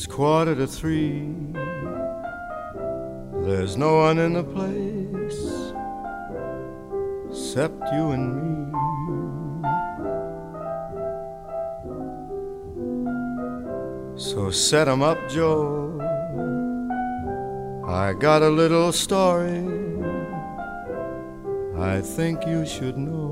It's quarter to three. There's no one in the place except you and me. So set 'em up, Joe. I got a little story I think you should know.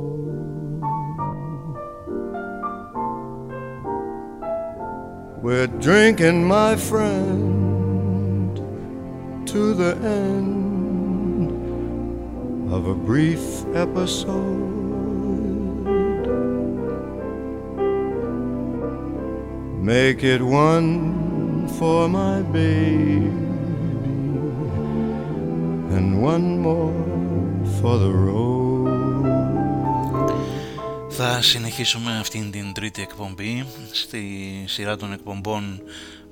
We're drinking, my friend, to the end of a brief episode. Make it one for my baby and one more for the road. Θα συνεχίσουμε αυτήν την τρίτη εκπομπή στη σειρά των εκπομπών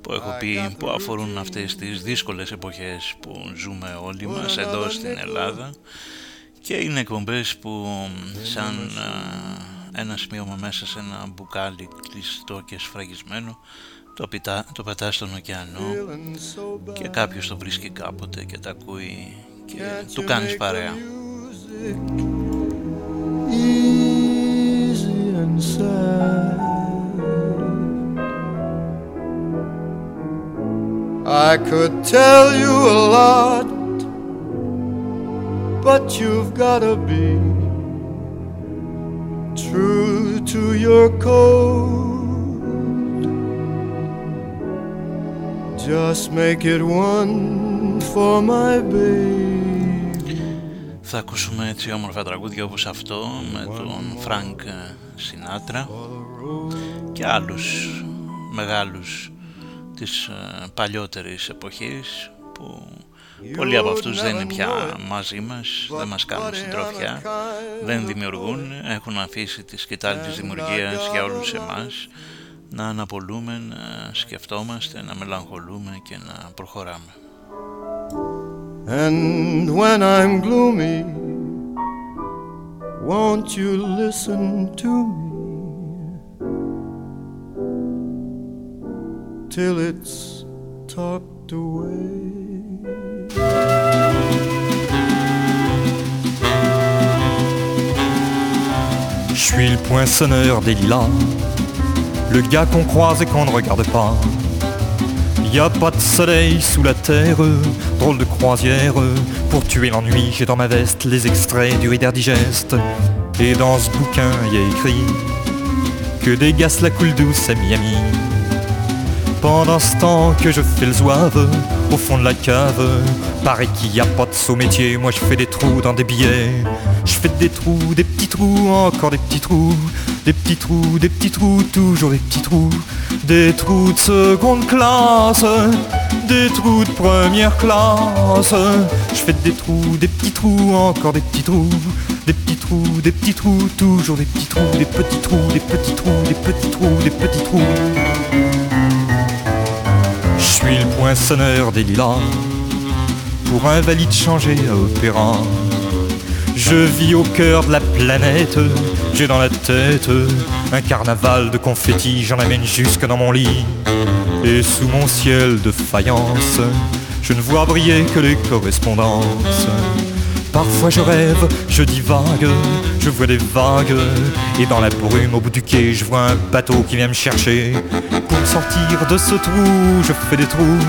που έχω πει που αφορούν αυτές τις δύσκολες εποχές που ζούμε όλοι μας εδώ στην Ελλάδα. Και είναι εκπομπές που σαν ένα σημείωμα μέσα σε ένα μπουκάλι κλειστό και σφραγισμένο το, πιτά, το πετά στον ωκεανό και κάποιος το βρίσκει κάποτε και τα ακούει και του κάνεις παρέα. I could tell you a lot, but you've gotta be true to your code. Just make it one for my baby. Θα ακούσουμε έτσι όμορφα τραγούδια όπως αυτό με τον Φρανκ Σινάτρα και άλλους μεγάλους της ε, παλιότερης εποχής που πολλοί από αυτούς δεν είναι πια μαζί μας, δεν μας κάνουν συντροφιά, δεν δημιουργούν, έχουν αφήσει τη σκυτάλη της δημιουργίας για όλους εμάς να αναπολούμε, να σκεφτόμαστε, να μελαγχολούμε και να προχωράμε. And when I'm gloomy, won't you listen to me? Till it's. Je suis le poinçonneur des lilas, le gars qu'on croise et qu'on ne regarde pas. Y a pas de soleil sous la terre, drôle de croisière. Pour tuer l'ennui, j'ai dans ma veste les extraits du Reader Digest. Et dans ce bouquin, y a écrit que gaz la coule douce à Miami. Pendant ce temps que je fais le zouave au fond de la cave, paraît qu'il n'y a pas de saut métier, moi je fais des trous dans des billets. Je fais des trous, des petits trous, encore des petits trous, des petits trous, des petits trous, toujours des petits trous, des trous de seconde classe, des trous de première classe. Je fais des trous, des petits trous, encore des petits trous, des petits trous, des petits trous, toujours des petits trous, des petits trous, des petits trous, des petits trous, des petits trous. Je suis le poinçonneur des lilas Pour un valide changé à opéra. Je vis au cœur de la planète J'ai dans la tête Un carnaval de confettis J'en amène jusque dans mon lit. Et sous mon ciel de faïence Je ne vois briller que les correspondances Parfois je rêve, je divague, je vois des vagues Et dans la brume au bout du quai je vois un bateau qui vient me chercher Pour sortir de ce trou je fais des trous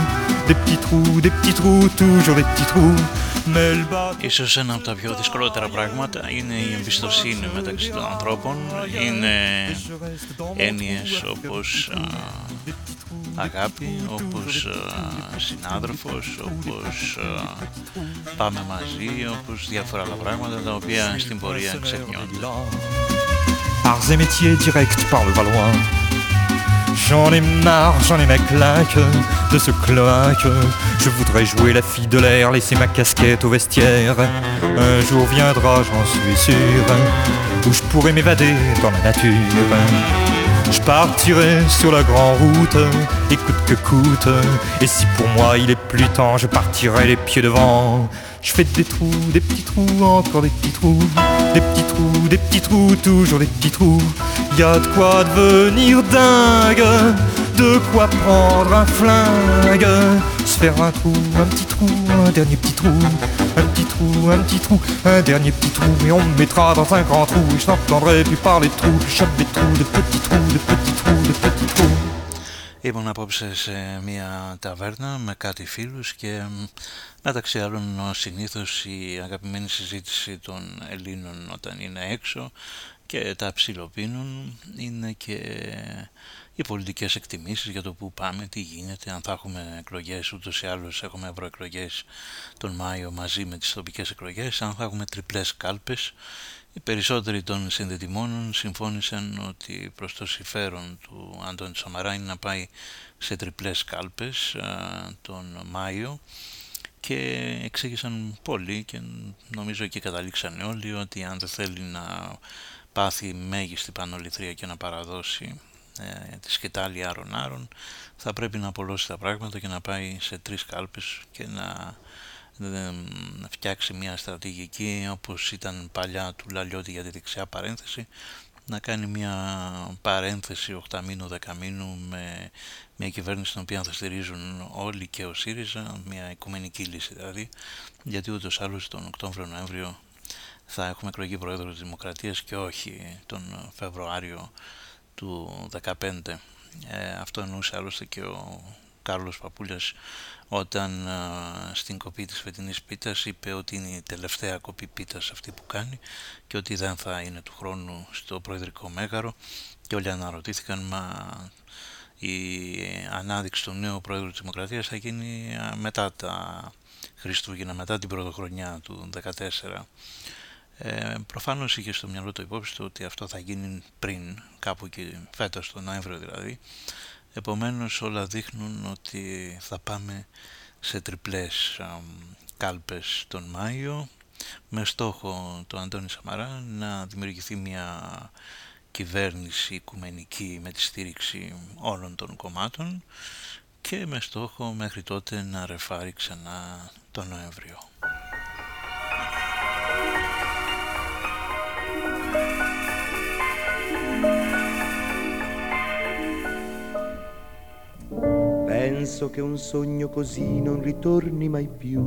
Des petits trous, des petits trous, toujours des petits trous Ίσως ένα από τα πιο δυσκολότερα πράγματα είναι η εμπιστοσύνη μεταξύ των ανθρώπων. Είναι έννοιες όπως αγάπη, όπως συνάδελφος, όπως πάμε μαζί, όπως διάφορα άλλα πράγματα τα οποία στην πορεία ξεχνιόνται. Arts et métiers direct par le Valois J'en ai marre, j'en ai ma claque de ce cloaque. Je voudrais jouer la fille de l'air, laisser ma casquette au vestiaire. Un jour viendra, j'en suis sûr, où je pourrai m'évader dans la nature. Je partirai sur la grande route, et coûte que coûte. Et si pour moi il est plus temps, je partirai les pieds devant. Je fais des trous, des petits trous, encore des petits trous, des petits trous, des petits trous, toujours des petits trous. Y a de quoi devenir dingue, de quoi prendre un flingue, se faire un trou, un petit trou, un dernier petit trou, un petit trou, un petit trou, un dernier petit trou, et on me mettra dans un grand trou, et je n'entendrai plus parler de trous, je chope des trous, de petits trous, de petits trous, de petits trous. Ήμουν απόψε σε μια ταβέρνα με κάτι φίλους και μεταξύ άλλων συνήθως η αγαπημένη συζήτηση των Ελλήνων όταν είναι έξω και τα ψιλοπίνουν. Είναι και οι πολιτικές εκτιμήσεις για το που πάμε, τι γίνεται, αν θα έχουμε εκλογές, ούτως ή άλλως έχουμε ευρωεκλογές τον Μάιο μαζί με τις τοπικές εκλογές, αν θα έχουμε τριπλές κάλπες. Οι περισσότεροι των συνδετημόνων συμφώνησαν ότι προς το συμφέρον του Αντώνη Σαμαρά είναι να πάει σε τριπλές κάλπες τον Μάιο και εξήγησαν πολύ και νομίζω και καταλήξαν όλοι ότι αν δεν θέλει να πάθει μέγιστη πανοληθρία και να παραδώσει ε, τη σκητάλη άρων άρων θα πρέπει να απολώσει τα πράγματα και να πάει σε τρεις κάλπες και να να φτιάξει μια στρατηγική όπως ήταν παλιά του Λαλιώτη για τη δεξιά παρένθεση να κάνει μια παρένθεση 8 μήνου, 10 μήνου με μια κυβέρνηση την οποία θα στηρίζουν όλοι και ο ΣΥΡΙΖΑ, μια οικουμενική λύση δηλαδή, γιατί ούτως άλλως τον Οκτώβριο-Νοέμβριο θα έχουμε εκλογή Πρόεδρο της Δημοκρατίας και όχι τον Φεβρουάριο του 2015. Ε, αυτό εννοούσε άλλωστε και ο Κάρλος Παπούλιας όταν στην κοπή της φετινής πίτας είπε ότι είναι η τελευταία κοπή πίτας αυτή που κάνει και ότι δεν θα είναι του χρόνου στο προεδρικό μέγαρο και όλοι αναρωτήθηκαν μα η ανάδειξη του νέου πρόεδρου της Δημοκρατίας θα γίνει μετά τα Χριστούγεννα, μετά την πρωτοχρονιά του 2014. Ε, προφανώς είχε στο μυαλό του υπόψη του ότι αυτό θα γίνει πριν, κάπου και φέτος, τον Νοέμβριο δηλαδή, Επομένως όλα δείχνουν ότι θα πάμε σε τριπλές κάλπες τον Μάιο με στόχο το Αντώνη Σαμαρά να δημιουργηθεί μια κυβέρνηση οικουμενική με τη στήριξη όλων των κομμάτων και με στόχο μέχρι τότε να ρεφάρει ξανά τον Νοέμβριο. Penso che un sogno così non ritorni mai più.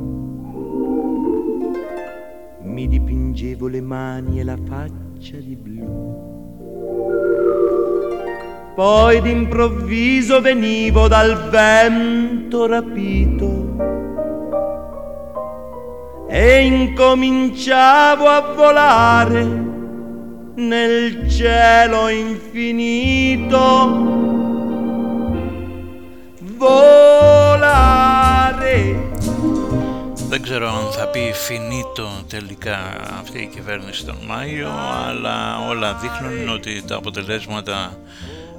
Mi dipingevo le mani e la faccia di blu. Poi d'improvviso venivo dal vento rapito e incominciavo a volare nel cielo infinito. Δεν ξέρω αν θα πει φινίτο τελικά αυτή η κυβέρνηση τον Μάιο, αλλά όλα δείχνουν ότι τα αποτελέσματα,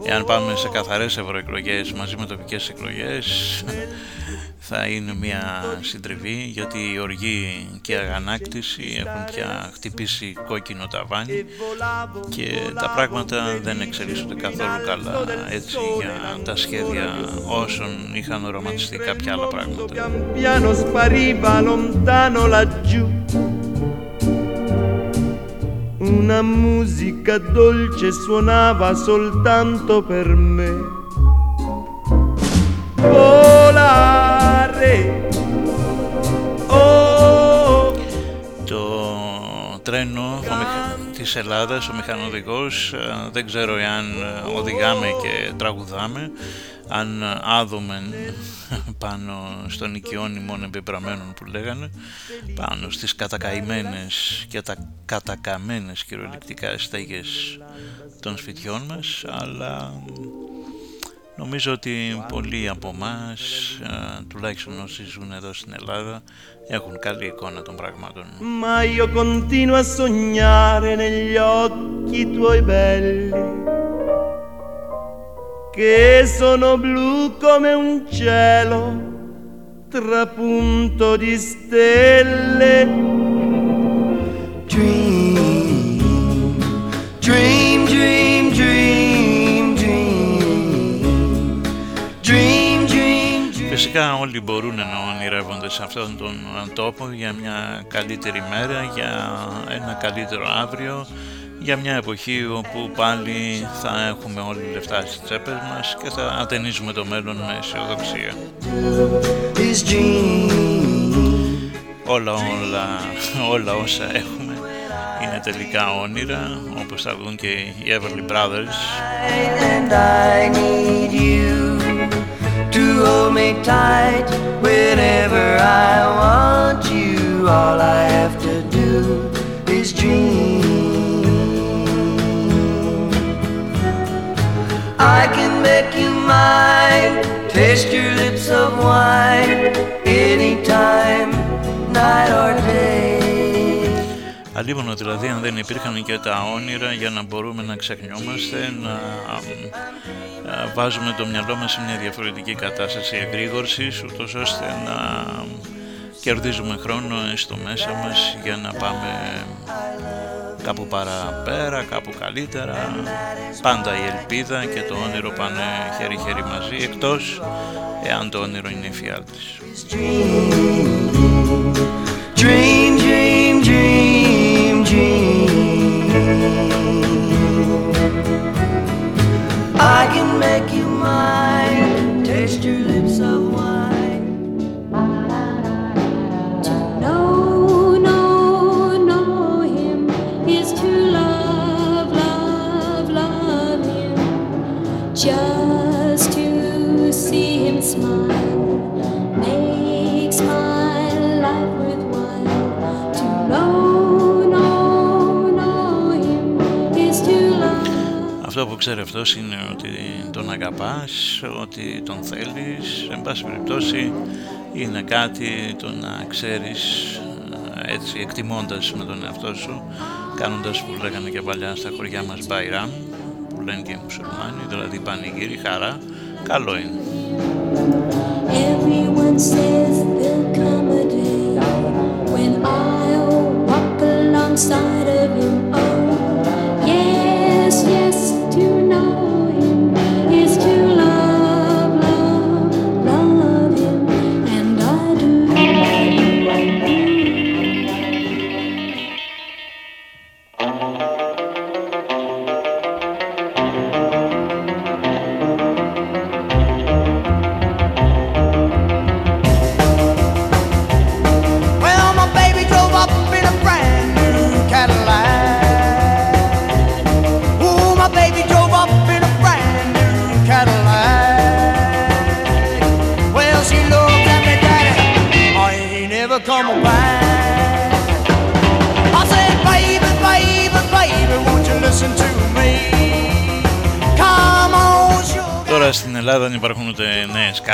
εάν πάμε σε καθαρές ευρωεκλογές μαζί με τοπικές εκλογές, θα είναι μια συντριβή γιατί η οργή και η αγανάκτηση έχουν πια χτυπήσει κόκκινο ταβάνι και τα πράγματα δεν εξελίσσονται καθόλου καλά έτσι για τα σχέδια όσων είχαν οραματιστεί κάποια άλλα πράγματα. Una musica dolce suonava soltanto per me. Το τρένο της Ελλάδας, ο μηχανοδηγός, ε, δεν ξέρω εάν ε, οδηγάμε και τραγουδάμε, αν άδουμε πάνω στον οικειόνι μόνο εμπεπραμένων που λέγανε, πάνω στις κατακαημένες και τα κατακαμένες κυριολεκτικά στέγες των σπιτιών μας, αλλά Νομίζω ότι πολλοί από εμά, τουλάχιστον όσοι ζουν εδώ στην Ελλάδα, έχουν καλή εικόνα των πραγμάτων. Ma io continuo a sognare negli occhi tuoi belli che sono blu come un cielo trapunto di stelle. Dream, dream, dream, dream Φυσικά όλοι μπορούν να ονειρεύονται σε αυτόν τον τόπο για μια καλύτερη μέρα, για ένα καλύτερο αύριο, για μια εποχή όπου πάλι θα έχουμε όλοι λεφτά στις τσέπες μας και θα ατενίζουμε το μέλλον με αισιοδοξία. Όλα, όλα, όλα όσα έχουμε είναι τελικά όνειρα, όπως θα δουν και οι Everly Brothers. to hold me tight whenever I want you. All I have to do is dream. I can make you mine, taste your lips of wine anytime, night or day. Αλίμονο δηλαδή αν δεν υπήρχαν και τα όνειρα για να μπορούμε να ξεχνιόμαστε, να βάζουμε το μυαλό μας σε μια διαφορετική κατάσταση εγρήγορσης ούτως ώστε να κερδίζουμε χρόνο στο μέσα μας για να πάμε κάπου παραπέρα, κάπου καλύτερα. Πάντα η ελπίδα και το όνειρο πάνε χέρι-χέρι μαζί εκτός εάν το όνειρο είναι εφιάλτης dream, dream, dream, dream. I can make you mine, Αυτό που ξέρει αυτός είναι ότι τον αγαπάς, ότι τον θέλεις, εν πάση περιπτώσει είναι κάτι το να ξέρεις έτσι εκτιμώντας με τον εαυτό σου, κάνοντας που λέγανε και παλιά στα χωριά μας Μπαϊράμ, που λένε και οι μουσουλμάνοι, δηλαδή πανηγύρι, χαρά, καλό είναι. Everyone says there'll come a day when I'll walk alongside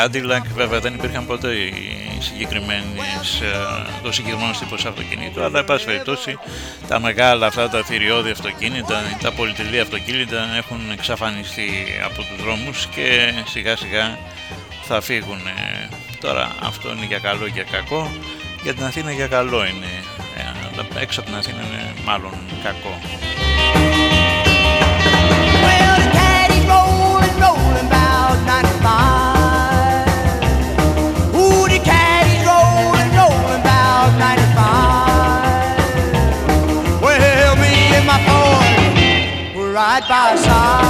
Cadillac, βέβαια δεν υπήρχαν ποτέ οι συγκεκριμένες, ε, το συγκεκριμένο τύπο αυτοκινήτου, αλλά εν πάση περιπτώσει τα μεγάλα αυτά τα θηριώδη αυτοκίνητα, τα πολυτελή αυτοκίνητα έχουν εξαφανιστεί από τους δρόμους και σιγά σιγά θα φύγουν. Τώρα αυτό είναι για καλό και για κακό, για την Αθήνα για καλό είναι, ε, αλλά έξω από την Αθήνα είναι μάλλον κακό. side by side.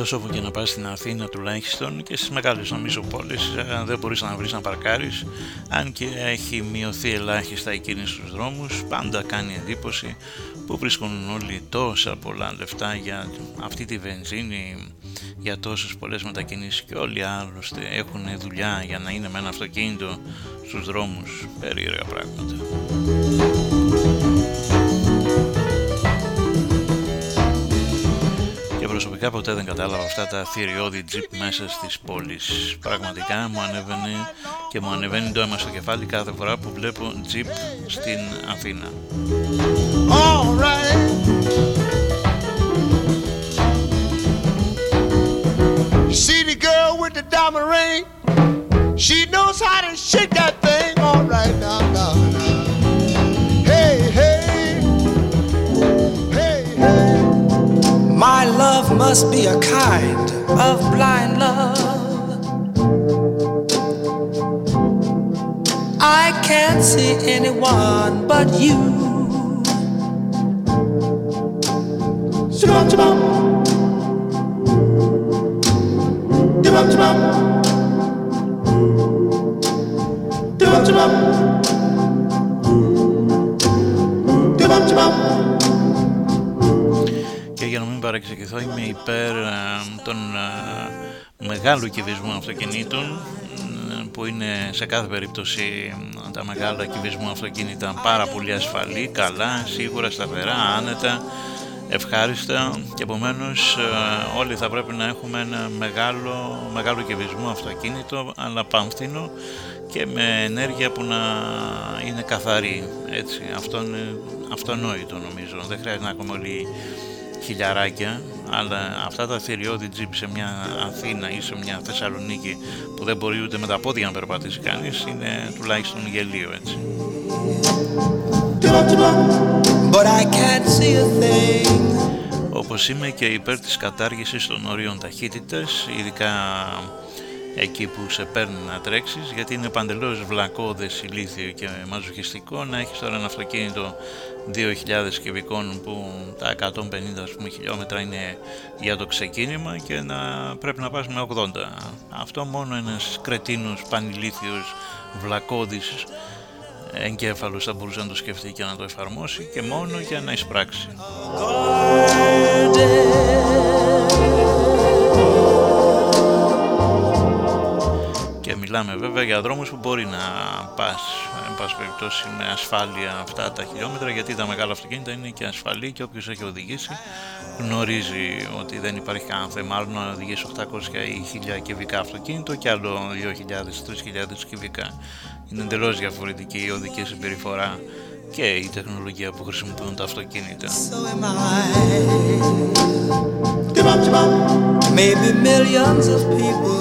Πάντως όπου και να πας στην Αθήνα τουλάχιστον και στις μεγάλες νομίζω πόλεις ε, δεν μπορείς να βρεις να παρκάρεις αν και έχει μειωθεί ελάχιστα η κίνηση στους δρόμους πάντα κάνει εντύπωση που βρίσκουν όλοι τόσα πολλά λεφτά για αυτή τη βενζίνη για τόσες πολλές μετακινήσεις και όλοι άλλωστε έχουν δουλειά για να είναι με ένα αυτοκίνητο στους δρόμους περίεργα πράγματα. Προσωπικά ποτέ δεν κατάλαβα αυτά τα θηριώδη τζιπ μέσα στις πόλεις. Πραγματικά μου ανέβαινε και μου ανεβαίνει το αίμα στο κεφάλι κάθε φορά που βλέπω τζιπ στην Αθήνα. See the girl with the diamond ring; She knows how to shake that thing. All right now, now, now. My love must be a kind of blind love. I can't see anyone but you. Shabam, shabam. Shabam, shabam. Shabam, shabam. Shabam, shabam. Και για να μην παρεξηγηθώ είμαι υπέρ ε, των ε, μεγάλου κυβισμού αυτοκινήτων ε, που είναι σε κάθε περίπτωση τα μεγάλα κυβισμού αυτοκίνητα πάρα πολύ ασφαλή, καλά, σίγουρα, σταθερά, άνετα, ευχάριστα και επομένως όλοι θα πρέπει να έχουμε ένα μεγάλο, μεγάλο κυβισμό αυτοκίνητο αλλά πανφθήνο και με ενέργεια που να είναι καθαρή έτσι, αυτό είναι αυτονόητο νομίζω. Δεν χρειάζεται να έχουμε όλοι χιλιαράκια αλλά αυτά τα θηριώδη τζιπ σε μια Αθήνα ή σε μια Θεσσαλονίκη που δεν μπορεί ούτε με τα πόδια να περπατήσει κανείς είναι τουλάχιστον γελίο έτσι But I can't see a thing. Όπως είμαι και υπέρ της κατάργησης των ορίων ταχύτητας ειδικά εκεί που σε παίρνει να τρέξεις γιατί είναι παντελώς βλακώδες, ηλίθιο και μαζοχιστικό να έχεις τώρα ένα αυτοκίνητο 2.000 κυβικών που τα 150 ας πούμε, χιλιόμετρα είναι για το ξεκίνημα και να πρέπει να πας με 80. Αυτό μόνο ένας κρετίνος, πανηλήθιος, βλακώδης εγκέφαλος θα μπορούσε να το σκεφτεί και να το εφαρμόσει και μόνο για να εισπράξει. Μιλάμε βέβαια για δρόμους που μπορεί να πας, εν πάση περιπτώσει, με ασφάλεια αυτά τα χιλιόμετρα, γιατί τα μεγάλα αυτοκίνητα είναι και ασφαλή και όποιος έχει οδηγήσει γνωρίζει ότι δεν υπάρχει κανένα θέμα άλλο να οδηγήσει 800 ή 1000 κυβικά αυτοκίνητο και άλλο 2.000-3.000 κυβικά. Είναι εντελώς διαφορετική η οδική συμπεριφορά και η τεχνολογία που χρησιμοποιούν τα αυτοκίνητα. Maybe millions of people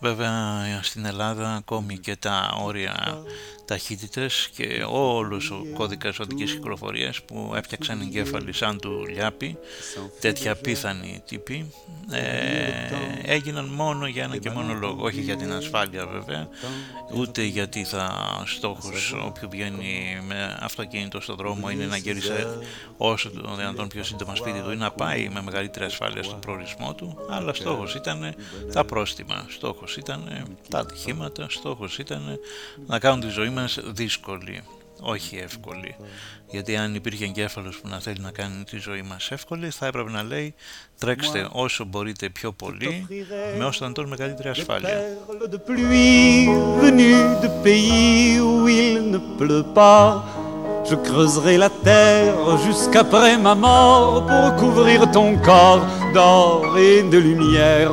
Βέβαια στην Ελλάδα ακόμη και τα όρια ταχύτητες και όλος ο κώδικας οδικής κυκλοφορίας που έφτιαξαν εγκέφαλοι σαν του Λιάπη, τέτοια πίθανοι τύποι, ε, έγιναν μόνο για ένα και μόνο λόγο, όχι για την ασφάλεια βέβαια, ούτε γιατί θα στόχος όποιου βγαίνει με αυτοκίνητο στον δρόμο είναι να γυρίσει όσο το δυνατόν πιο σύντομα σπίτι του ή να πάει με μεγαλύτερη ασφάλεια στον προορισμό του, αλλά στόχος ήταν τα πρόστιμα, στόχος ήταν τα ατυχήματα, στόχος ήταν να κάνουν τη ζωή μας δύσκολη, όχι εύκολη. Γιατί αν υπήρχε εγκέφαλος που να θέλει να κάνει τη ζωή μας εύκολη, θα έπρεπε να λέει τρέξτε όσο μπορείτε πιο πολύ, με όσο να μεγαλύτερη ασφάλεια. Je creuserai la terre jusqu'après ma mort pour couvrir ton corps d'or et de lumière.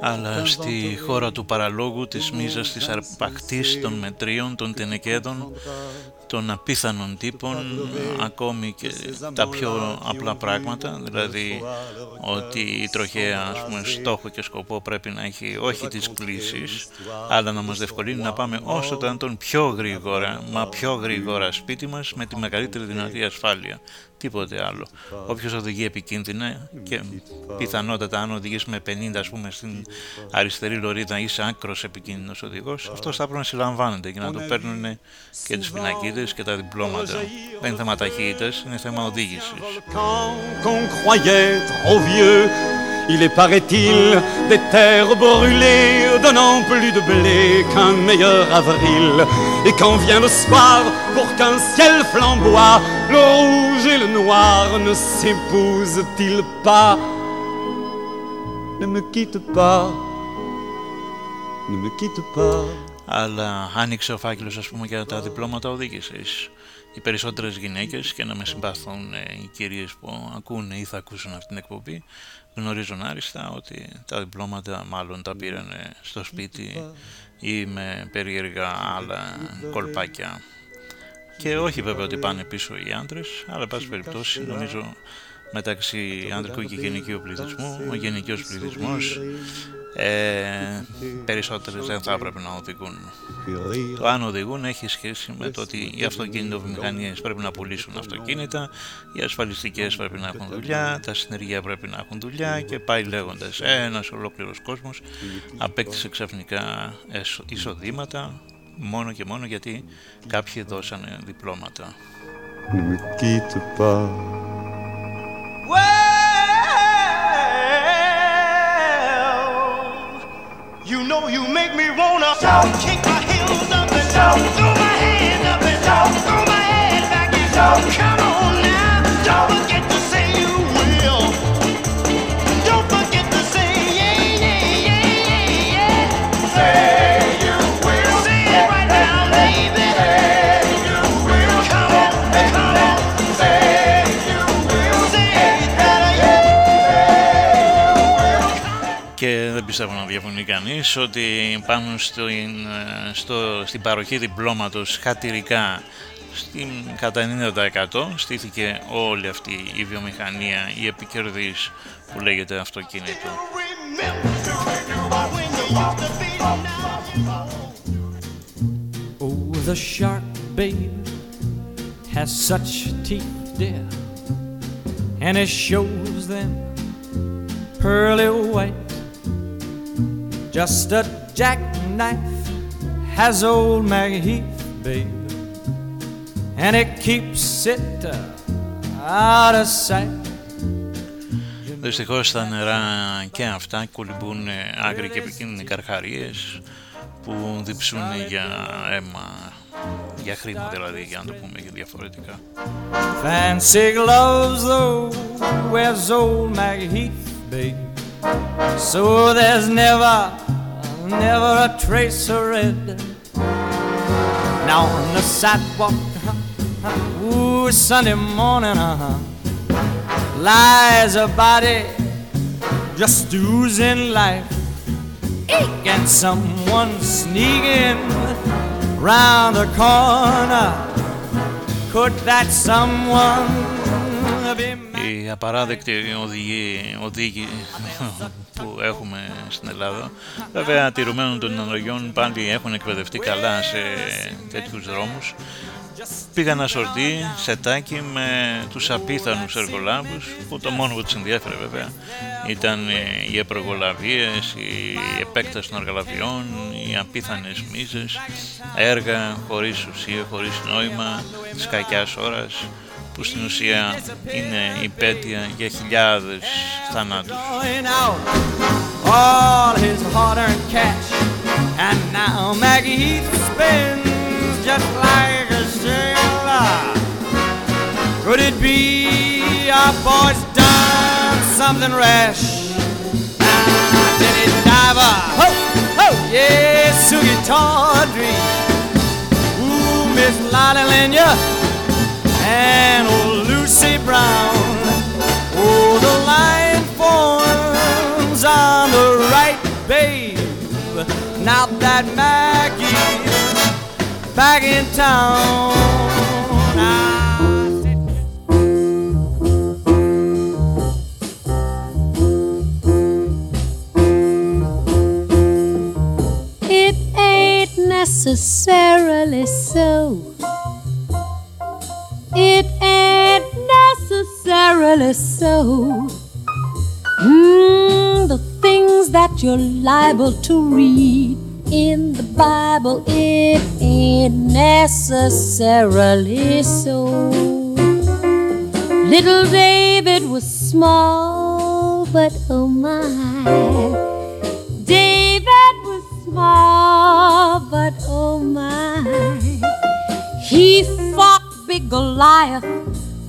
Αλλά στη χώρα του παραλόγου, της μίζας, της αρπακτής, των μετρίων, των τενεκέδων, των απίθανων τύπων, ακόμη και τα πιο απλά πράγματα, δηλαδή ότι η τροχέα ας πούμε, στόχο και σκοπό πρέπει να έχει όχι τις κλήσεις, αλλά να μας διευκολύνει να πάμε όσο το τον πιο γρήγορα, μα πιο γρήγορα σπίτι μας με τη μεγαλύτερη δυνατή ασφάλεια τίποτε άλλο. Όποιος οδηγεί επικίνδυνα και πιθανότατα αν οδηγήσει με 50 ας πούμε στην αριστερή λωρίδα είσαι άκρος επικίνδυνος οδηγός, αυτό θα πρέπει να συλλαμβάνεται και να του παίρνουν και τις πινακίδες και τα διπλώματα. Δεν είναι θέμα ταχύτητας, είναι θέμα οδήγησης. Il est, paraît-il, des terres brûlées, donnant plus de blé qu'un meilleur avril. Et quand vient le soir, pour qu'un ciel flamboie, le rouge et le noir ne s'épousent-ils pas Ne me quitte pas, ne me quitte pas. Αλλά άνοιξε ο φάκελος ας πούμε για τα διπλώματα οδήγησης. Οι περισσότερες γυναίκες και να με συμπάθουν οι κυρίες που ακούνε ή θα ακούσουν αυτήν την εκπομπή γνωρίζουν άριστα ότι τα διπλώματα μάλλον τα πήραν στο σπίτι ή με περίεργα άλλα κολπάκια. Και όχι βέβαια ότι πάνε πίσω οι άντρες αλλά πάση περιπτώσει νομίζω μεταξύ ανδρικού και γενικού πληθυσμού ο γενικός πληθυσμός ε, περισσότερες δεν θα έπρεπε να οδηγούν. Το αν οδηγούν έχει σχέση με το ότι οι αυτοκινητοβιομηχανίες πρέπει να πουλήσουν αυτοκίνητα, οι ασφαλιστικές πρέπει να έχουν δουλειά, τα συνεργεία πρέπει να έχουν δουλειά και πάει λέγοντας ένας ολόκληρος κόσμος απέκτησε ξαφνικά εισοδήματα μόνο και μόνο γιατί κάποιοι δώσανε διπλώματα. You know you make me wanna shout, kick my heels up and shout, πιστεύω να διαφωνεί κανείς ότι πάνω στο, στο, στην παροχή διπλώματος χατηρικά στην κατά 90% στήθηκε όλη αυτή η βιομηχανία, η επικερδής που λέγεται αυτοκίνητο. Oh, the shark, babe, has such teeth, dear, and it shows them pearly white. Just a jackknife has old Maggie Heath, babe, and it keeps it uh, out of sight. Δυστυχώς τα νερά και αυτά κολυμπούν άκρη και επικίνδυνοι καρχαρίες που διψούν για αίμα, για χρήμα δηλαδή, για να το πούμε και διαφορετικά. Fancy gloves though wears old Maggie Heath, babe. So there's never, never a trace of red. Now on the sidewalk, ooh, Sunday morning, uh-huh, lies a body just oozing life. Eek, and someone sneaking round the corner. Could that someone be Η απαράδεκτη οδηγή, οδήγη που έχουμε στην Ελλάδα. Βέβαια τηρουμένων των αναλογιών πάλι έχουν εκπαιδευτεί καλά σε τέτοιους δρόμους. Πήγαν να σορτεί σε τάκι με τους απίθανους εργολάβους που το μόνο που τους ενδιέφερε βέβαια ήταν οι επρογολαβίες, η επέκταση των εργαλαβιών, οι απίθανες μίζες, έργα χωρίς ουσία, χωρίς νόημα, της κακιάς ώρας που στην ουσία είναι υπέτεια για χιλιάδες θανάτους. all his hard-earned cash, and now Maggie Heath spins just like a sailor. Could it be our boy's done something rash? Now, Jenny Diver, ho, ho, yeah, Sugie Tawdry, ooh, Miss Lolly Lenya, and old Lucy Brown. Oh, the line forms on the right babe. Now that Maggie's back in town. It ain't necessarily so. It ain't necessarily so. Mm, the things that you're liable to read in the Bible, it ain't necessarily so. Little David was small, but oh my. David was small, but oh my. He fought big Goliath,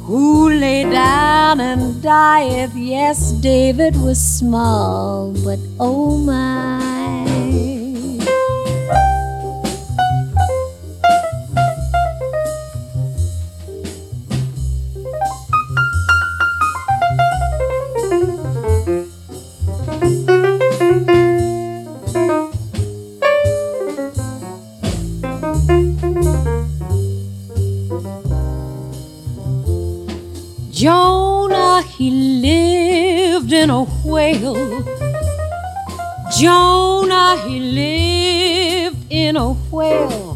who lay down and dieth. Yes, David was small, but oh my. He lived in a whale. Jonah, he lived in a whale.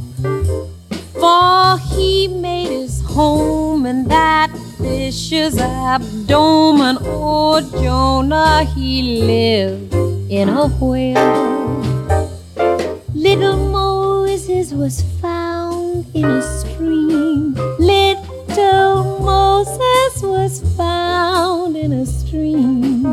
For he made his home in that fish's abdomen. Oh, Jonah, he lived in a whale. Little Moses was found in a stream. Little Moses was found in a stream.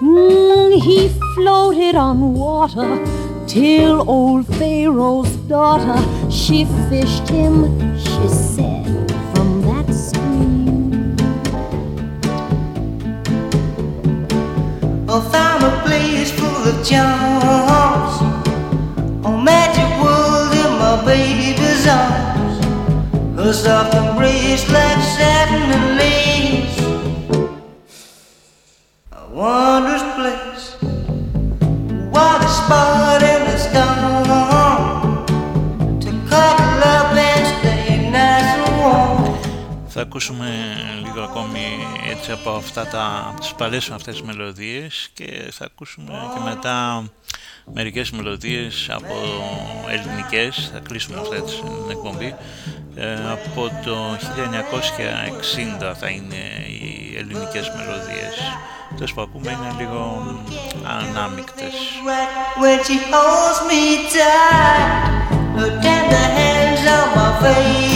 Mm, he floated on water till old Pharaoh's daughter she fished him, she said, from that stream. I found a place full of charms. A magic world in my baby's arms. Her soft embrace like satin and ακούσουμε λίγο ακόμη έτσι από αυτά τα, από τις παλιές αυτές τις μελωδίες και θα ακούσουμε και μετά μερικές μελωδίες από ελληνικές, θα κλείσουμε αυτή την εκπομπή. Ε, από το 1960 θα είναι οι ελληνικές μελωδίες. Αυτές που ακούμε είναι λίγο ανάμεικτες. right when she holds me tight. Her tender hands on my face.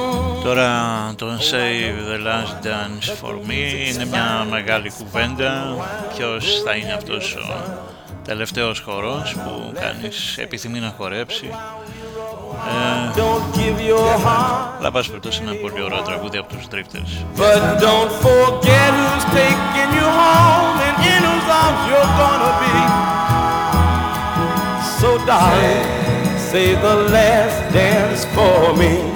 Τώρα το Save the Last Dance for Me είναι μια μεγάλη κουβέντα. Ποιος θα είναι αυτός ο τελευταίος χορός που κανείς επιθυμεί να χορέψει; Ε, Don't give your heart. αλλά πάση περιπτώσει είναι ένα πολύ ωραίο τραγούδι από τους Drifters. But don't forget who's taking you home and in whose arms you're gonna be. So darling, say the last dance for me.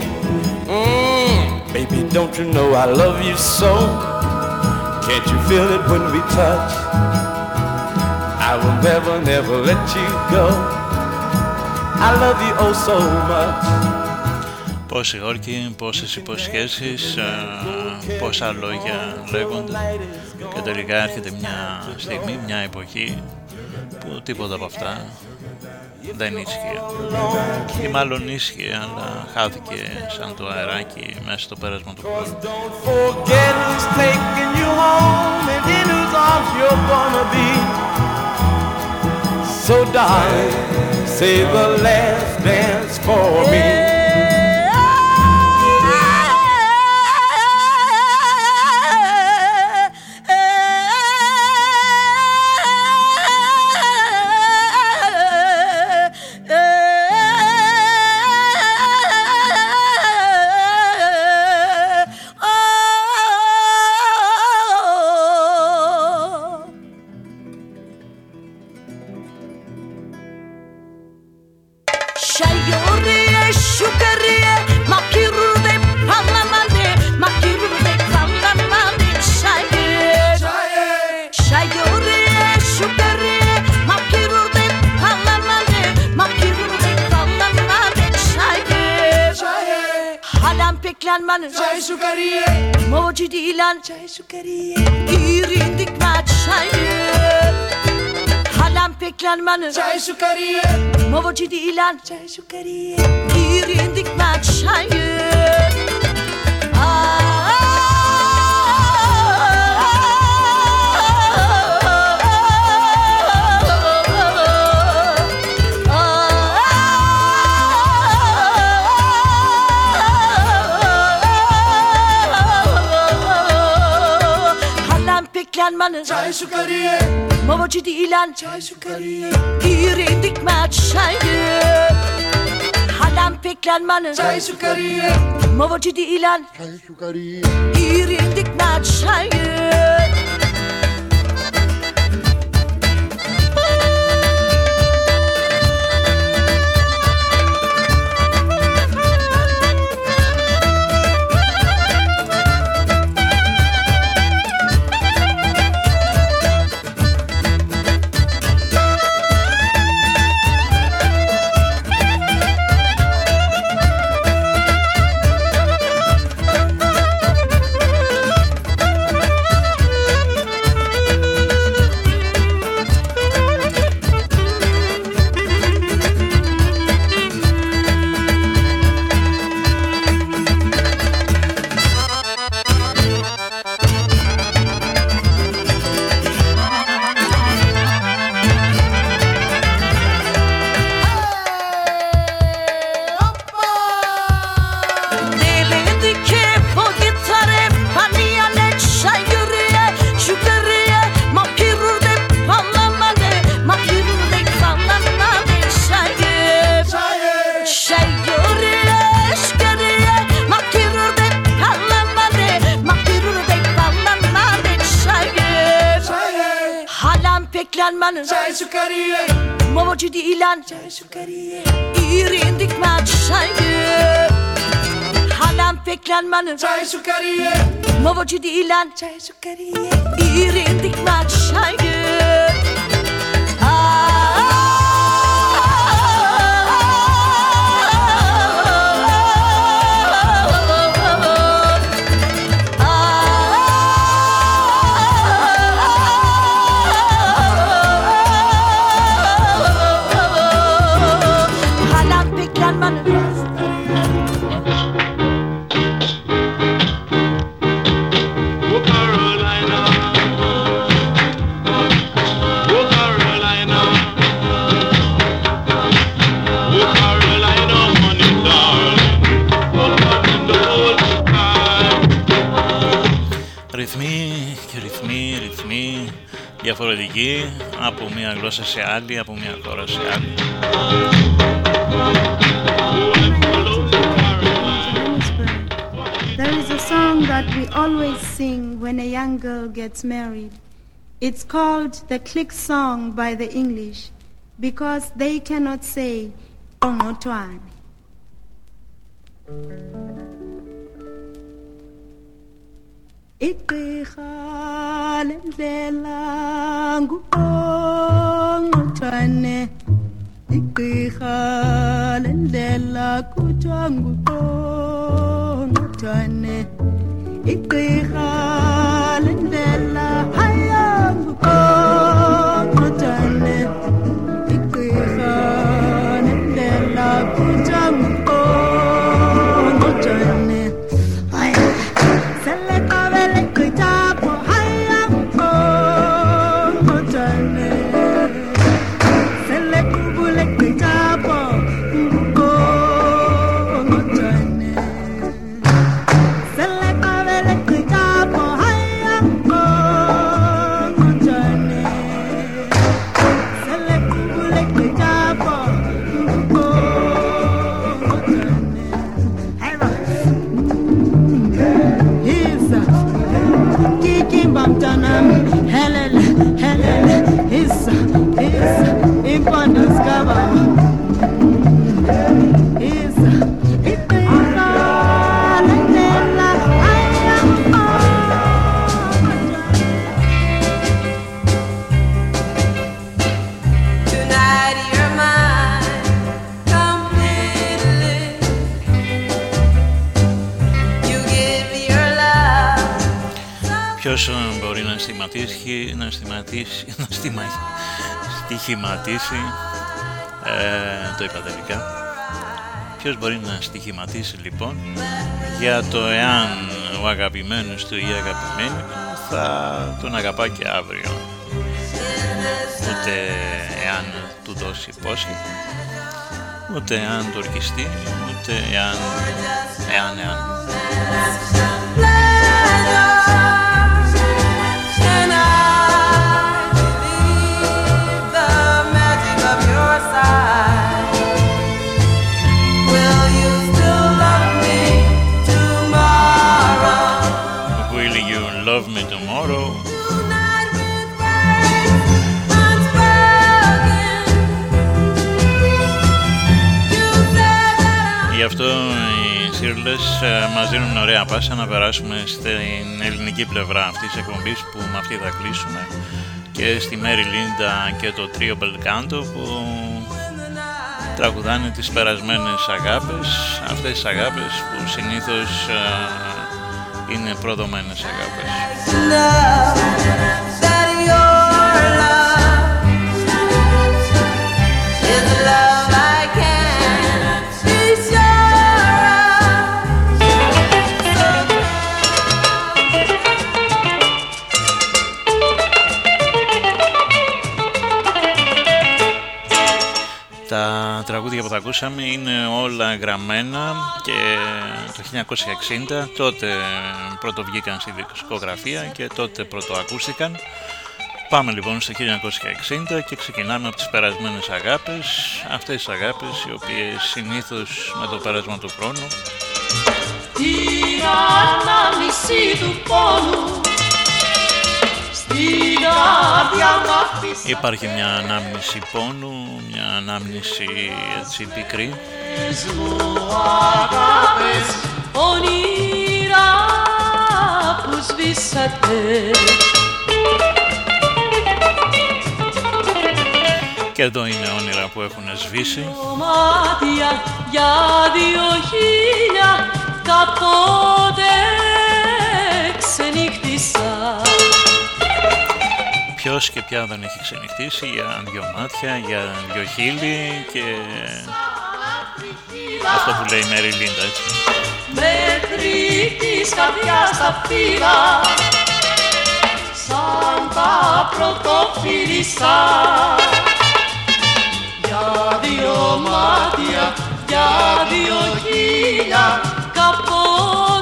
Mm, baby, don't you know I love you so? Can't you feel it when we touch? I will never, never let you go. I love you oh so much. Πόσοι όρκοι, πόσες υποσχέσεις, ε, πόσα λόγια λέγονται και τελικά έρχεται μια στιγμή, μια εποχή που τίποτα από αυτά δεν ήσχε. Ή μάλλον ήσχε, αλλά χάθηκε. Σαν το αεράκι μέσα στο πέρασμα του. Αφήστε. piace Zuccherie di rindik macchaier Yanmanın Çay şu kariye Mama ciddi ilan çay şu karıya Giri dikme çayı Halam peklenmanı Çay şu karıya Mama ciddi ilan Çay şu karıya Giri dikme çayı Çay şu karıya. Mova ciddi ilan. Çay şu karıye. İğrendik maç. Haydi. διαφορετικοί από μία γλώσσα σε άλλη, από μία χώρα σε άλλη. There is a song that we always sing when a young girl gets married. It's called the click song by the English because they cannot say Ongotwane. Igqirha lendlela nguqongqothwane igqirha lendlela kuthiwa nguqongqothwane igqirha lendlela haya nguqongqothwane igqirha kuthiwa στοιχηματίσει, ε, το είπα τελικά. Ποιος μπορεί να στοιχηματίσει λοιπόν για το εάν ο αγαπημένος του ή η αγαπημένη του θα τον αγαπά και αύριο. Ούτε εάν του δώσει πόση, ούτε εάν το ορκιστεί, ούτε εάν, εάν, εάν. Μας δίνουν ωραία πάσα να περάσουμε στην ελληνική πλευρά αυτής της εκπομπής που με αυτή θα κλείσουμε. Και στη Μέρι Λίντα και το τρίο Μπελκάντο που τραγουδάνε τις περασμένες αγάπες αυτές τις αγάπες που συνήθως ε, είναι προδομένες αγάπες ακούσαμε είναι όλα γραμμένα και το 1960 τότε πρώτο βγήκαν στη δισκογραφία και τότε πρώτο ακούστηκαν. Πάμε λοιπόν στο 1960 και ξεκινάμε από τις περασμένες αγάπες, αυτές τις αγάπες οι οποίες συνήθως με το πέρασμα του χρόνου την ανάμιση του πόνου Υπάρχει μια ανάμνηση πόνου, μια ανάμνηση έτσι πικρή. όνειρα που σβήσατε Και εδώ είναι όνειρα που έχουν σβήσει. Μάτια για δύο χίλια κάποτε ξενύχτησα ποιος και πια δεν έχει ξενυχτήσει για δυο μάτια, για δυο χείλη και αυτό που λέει η Μέρι Λίντα έτσι. Μέτρη της καρδιάς στα φύλλα σαν τα πρωτοφύλισσα για δυο μάτια, για δυο χίλια κάποτε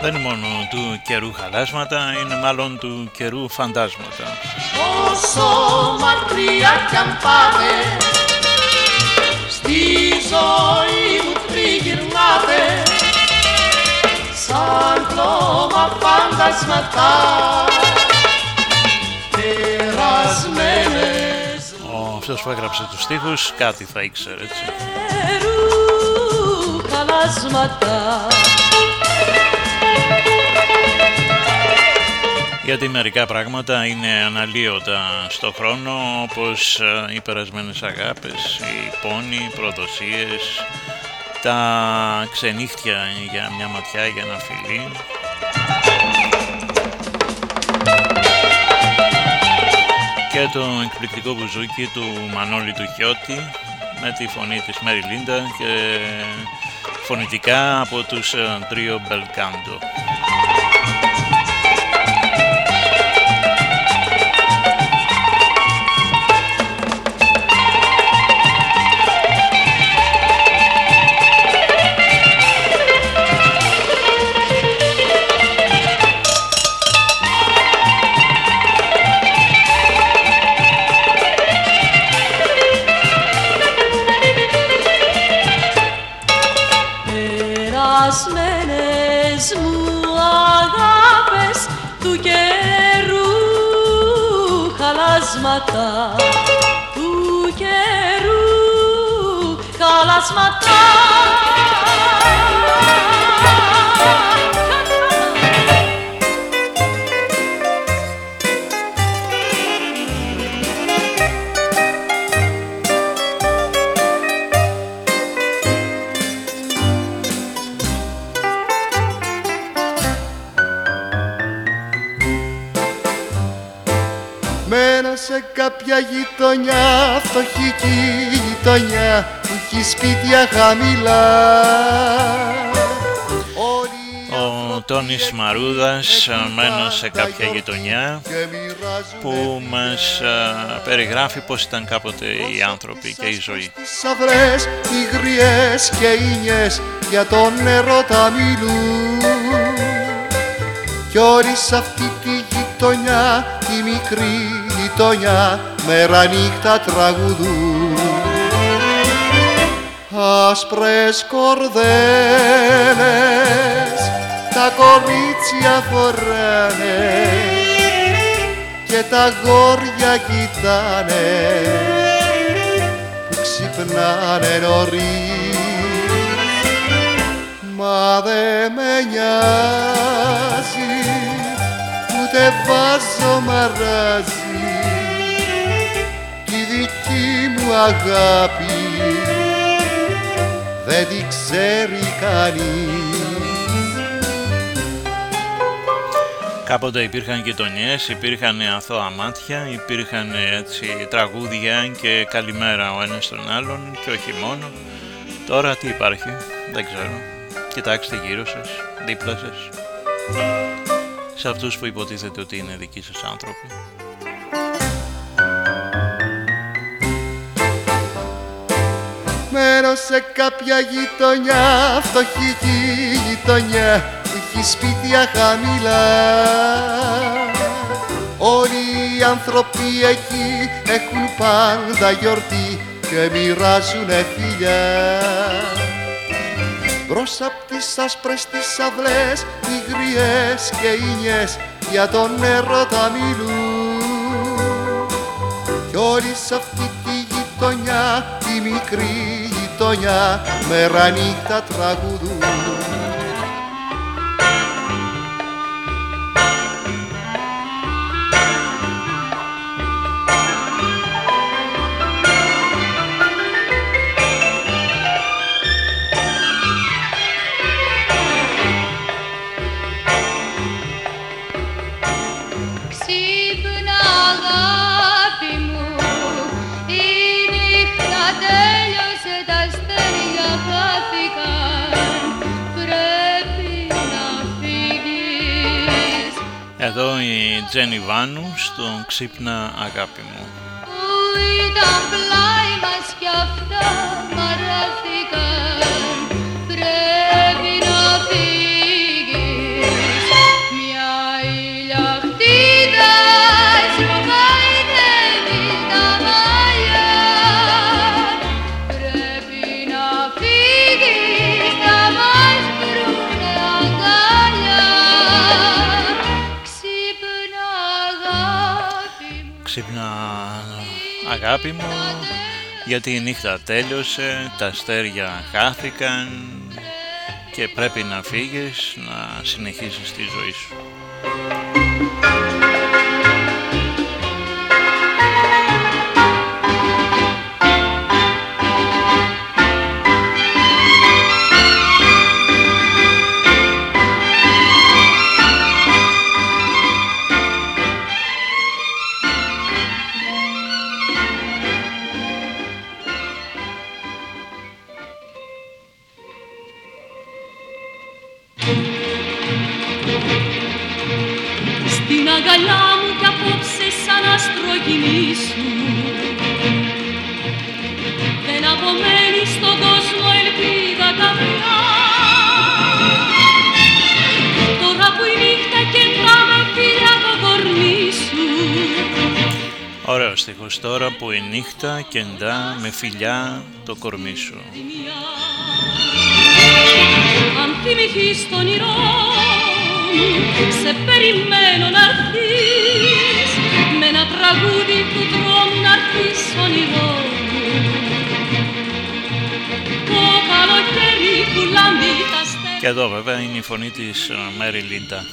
Δεν είναι μόνο του καιρού χαλάσματα, είναι μάλλον του καιρού φαντάσματα. Όσο μακριά κι αν πάτε στη ζωή μου τριγυρνάτε. Σαν πλώμα φαντασματά ο αυτός που έγραψε τους στίχους κάτι θα ήξερε έτσι γιατί μερικά πράγματα είναι αναλλοίωτα στο χρόνο όπως ε, οι περασμένες αγάπες, οι πόνοι, οι προδοσίες, τα ξενύχτια για μια ματιά, για ένα φιλί και το εκπληκτικό μπουζούκι του Μανώλη του Χιώτη με τη φωνή της Μέρι Λίντα και φωνητικά από τους ε, τρίο Μπελκάντο. Γειτονιά, φτωχική γειτονιά που έχει σπίτια χαμηλά. Ο Τόνις Μαρούδας μένω σε κάποια γειτονιά που μας α, περιγράφει πως ήταν κάποτε οι άνθρωποι και η ζωή. Σαυρές, οι γριές και οι νιές για τον νερό τα μιλούν. Κι όλοι σ' αυτή τη γειτονιά, τη μικρή γειτονιά μέρα νύχτα τραγουδούν άσπρες κορδέλες τα κορίτσια φοράνε και τα γόρια κοιτάνε που ξυπνάνε νωρίς. Μα δε με νοιάζει ούτε βάζω μαράζι αγάπη δεν τη ξέρει κανείς Κάποτε υπήρχαν γειτονιές, υπήρχαν αθώα μάτια, υπήρχαν έτσι τραγούδια και καλημέρα ο ένας τον άλλον και όχι μόνο. Τώρα τι υπάρχει, δεν ξέρω. Κοιτάξτε γύρω σας, δίπλα σας. Σε αυτούς που υποτίθεται ότι είναι δικοί σας άνθρωποι. Μένω σε κάποια γειτονιά, φτωχική γειτονιά που έχει σπίτια χαμηλά. Όλοι οι άνθρωποι εκεί έχουν πάντα γιορτή και μοιράζουνε φιλιά. Μπρος απ' τις άσπρες τις αυλές, οι γριές και οι νιές για τον έρωτα μιλούν. Κι όλοι σ' αυτή τη γειτονιά, τη μικρή γειτονιά μέρα νύχτα τραγουδούν Εδώ η Τζένι Βάνου στο «Ξύπνα αγάπη μου». Που ήταν πλάι μας κι αυτά μαράθηκαν, αγάπη μου γιατί η νύχτα τέλειωσε, τα αστέρια χάθηκαν και πρέπει να φύγεις, να συνεχίσεις τη ζωή σου. Που η νύχτα κεντά με φιλιά το κορμί σου. Αν θυμηθείς τον όνειρό μου Σε περιμένω να έρθεις Με ένα τραγούδι του δρόμου να έρθεις όνειρό μου Το καλοκαίρι που λάμπει τα στέλια Και εδώ βέβαια είναι η φωνή της ε, Μέρι Λίντα.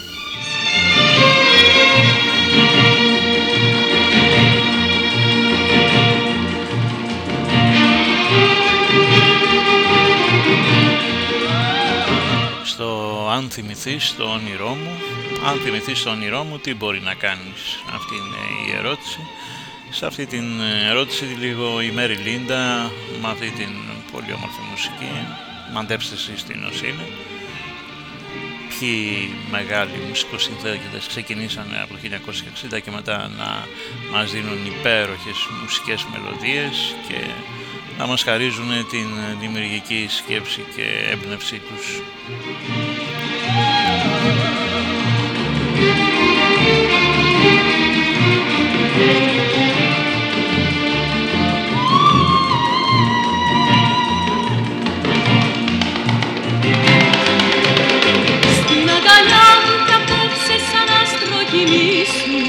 Αν θυμηθείς το όνειρό μου, αν θυμηθείς το όνειρό μου, τι μπορεί να κάνεις; Αυτή είναι η ερώτηση. Σε αυτή την ερώτηση λίγο η Μέρι Λίντα με αυτή την πολύ όμορφη μουσική. Μαντέψτε εσείς την οσύνη. Ποιοι μεγάλοι μουσικοσυνθέτες ξεκινήσανε από το 1960 και μετά να μας δίνουν υπέροχες μουσικές μελωδίες και να μας χαρίζουν την δημιουργική σκέψη και έμπνευσή τους. Στην αγκαλιά μου κι απόψε σαν άστρο κοιμήσου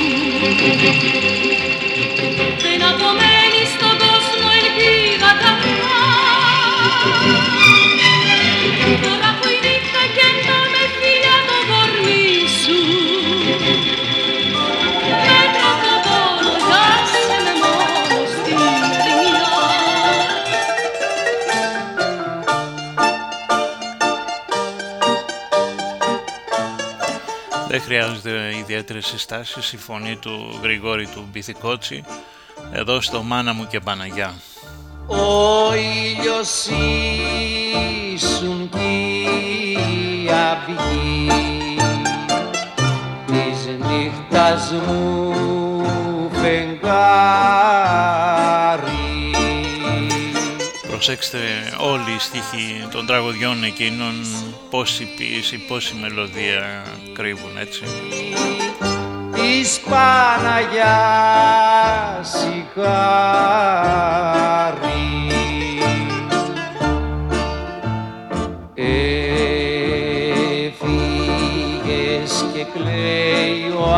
Δεν χρειάζεται ιδιαίτερες συστάσεις η φωνή του Γρηγόρη του Μπιθικότσι εδώ στο «Μάνα μου και Παναγιά». Ο ήλιος ήσουν κι η αυγή της νύχτας μου φεγγάρι Προσέξτε όλοι οι στίχοι των τραγωδιών εκείνων πόση ποίηση, πόση μελωδία κρύβουν έτσι. της Παναγιάς η χάρη. Έφυγες και κλαίει ο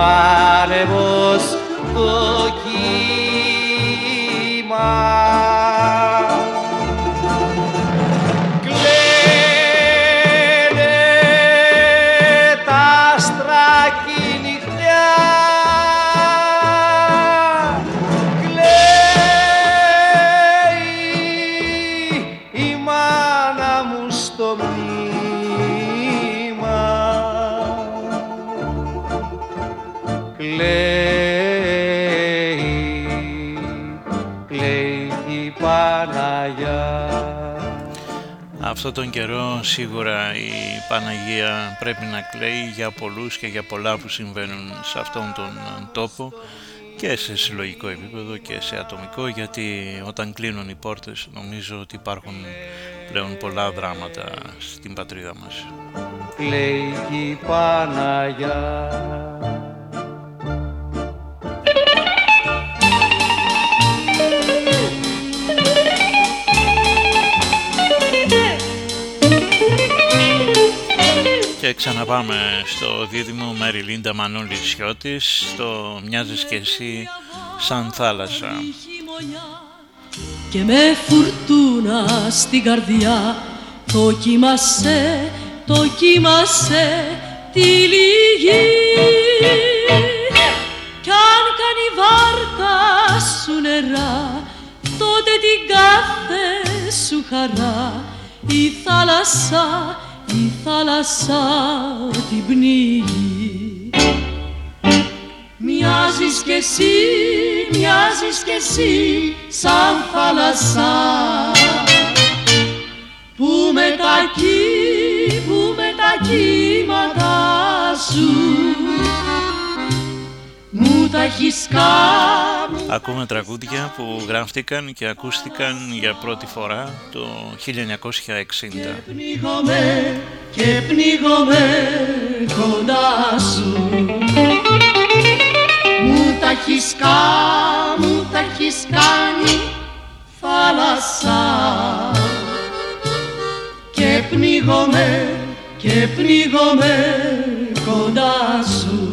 άνεμος Αυτό τον καιρό σίγουρα η Παναγία πρέπει να κλαίει για πολλούς και για πολλά που συμβαίνουν σε αυτόν τον τόπο και σε συλλογικό επίπεδο και σε ατομικό γιατί όταν κλείνουν οι πόρτες νομίζω ότι υπάρχουν πλέον πολλά δράματα στην πατρίδα μας. κλαίει η Παναγιά. Και ξαναπάμε στο δίδυμο Μέρι Λίντα Μανώλη Σιώτης στο «Μοιάζεις και εσύ σαν θάλασσα». και με φουρτούνα στην καρδιά το κοιμάσαι, το κοιμάσαι τη λυγή κι αν κάνει βάρκα σου νερά τότε την κάθε σου χαρά η θάλασσα, η θάλασσα την πνίγει. Μοιάζεις κι εσύ, μοιάζεις κι εσύ σαν θάλασσα. Που με τα κύ, που με τα κύματα σου μου τα έχεις κάνει. Ακούμε τραγούδια που γράφτηκαν και ακούστηκαν για πρώτη φορά το 1960. πνίγομαι και πνίγομαι κοντά σου. Μου τα έχεις κάνει, μου τα έχεις κάνει θάλασσα. Και πνίγομαι και πνίγομαι κοντά σου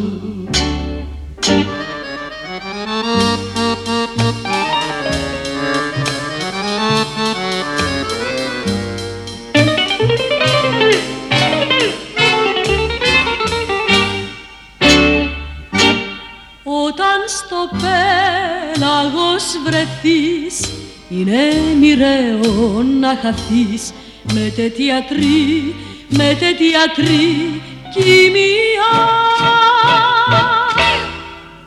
στο πέλαγος βρεθείς. Είναι μοιραίο να χαθείς. Με τέτοια τρί, με τέτοια τρί κοιμία.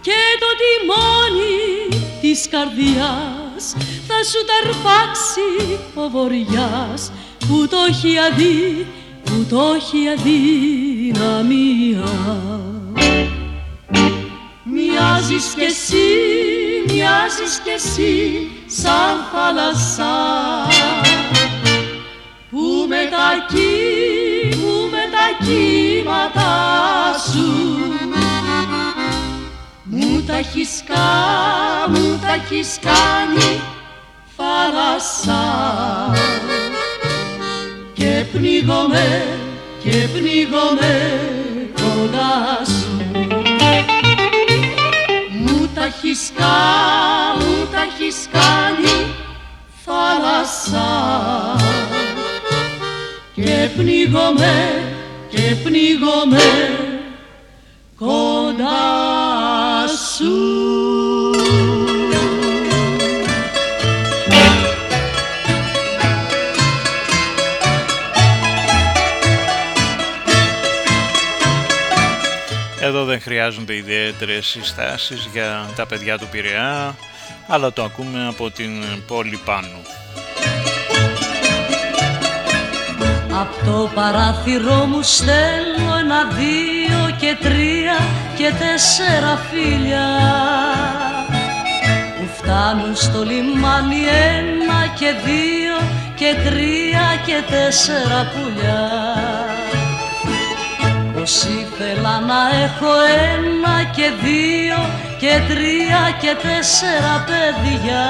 Και το τιμόνι της της καρδιάς θα σου ταρπάξει ο βοριάς. Που το έχει αδεί, που το έχει αδυναμία. Μοιάζεις κι εσύ, μοιάζεις κι εσύ σαν θάλασσα. Που με τα κύ, που με τα κύματα σου. Μου τα έχεις κα, μου τα έχεις κάνει θάλασσα. Και πνίγομαι, και πνίγομαι κοντάς. σου μου τα έχεις κα, μου τα έχεις κάνει θάλασσα και πνίγομαι, και πνίγομαι κοντά σου. Εδώ δεν χρειάζονται ιδιαίτερες συστάσεις για τα παιδιά του Πειραιά, αλλά το ακούμε από την πόλη πάνω. Απ' το παράθυρο μου στέλνω ένα, δύο και τρία και τέσσερα φίλια που φτάνουν στο λιμάνι ένα και δύο και τρία και τέσσερα πουλιά πως ήθελα να έχω ένα και δύο και τρία και τέσσερα παιδιά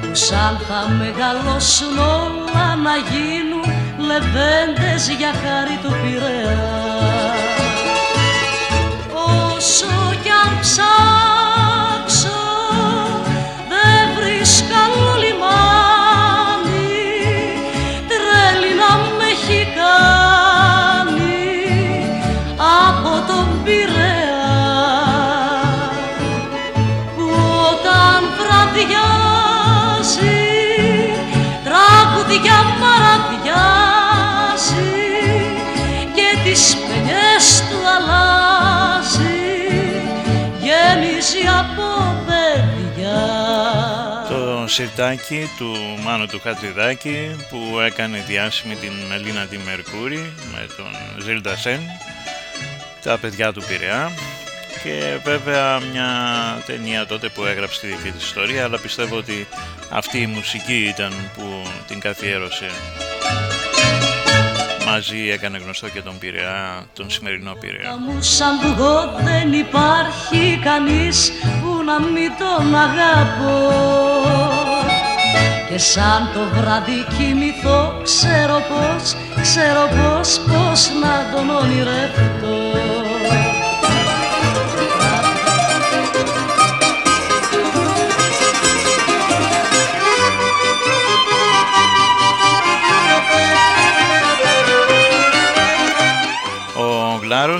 που σαν θα μεγαλώσουν όλα να γίνουν λεβέντες για χάρη του Πειραιά. Όσο κι αν ψάξω Το σιρτάκι του Μάνου του Χατζηδάκη που έκανε διάσημη την Ελίνα τη Μερκούρη με τον Ζήλτα Σεν, τα παιδιά του Πειραιά. Και βέβαια μια ταινία τότε που έγραψε τη δική της ιστορία αλλά πιστεύω ότι αυτή η μουσική ήταν που την καθιέρωσε μαζί έκανε γνωστό και τον Πειραιά, τον σημερινό Πειραιά. μου σαν εγώ δεν υπάρχει κανείς που να μην τον αγαπώ και σαν το βράδυ κοιμηθώ ξέρω πως, ξέρω πως, πως να τον ονειρευτώ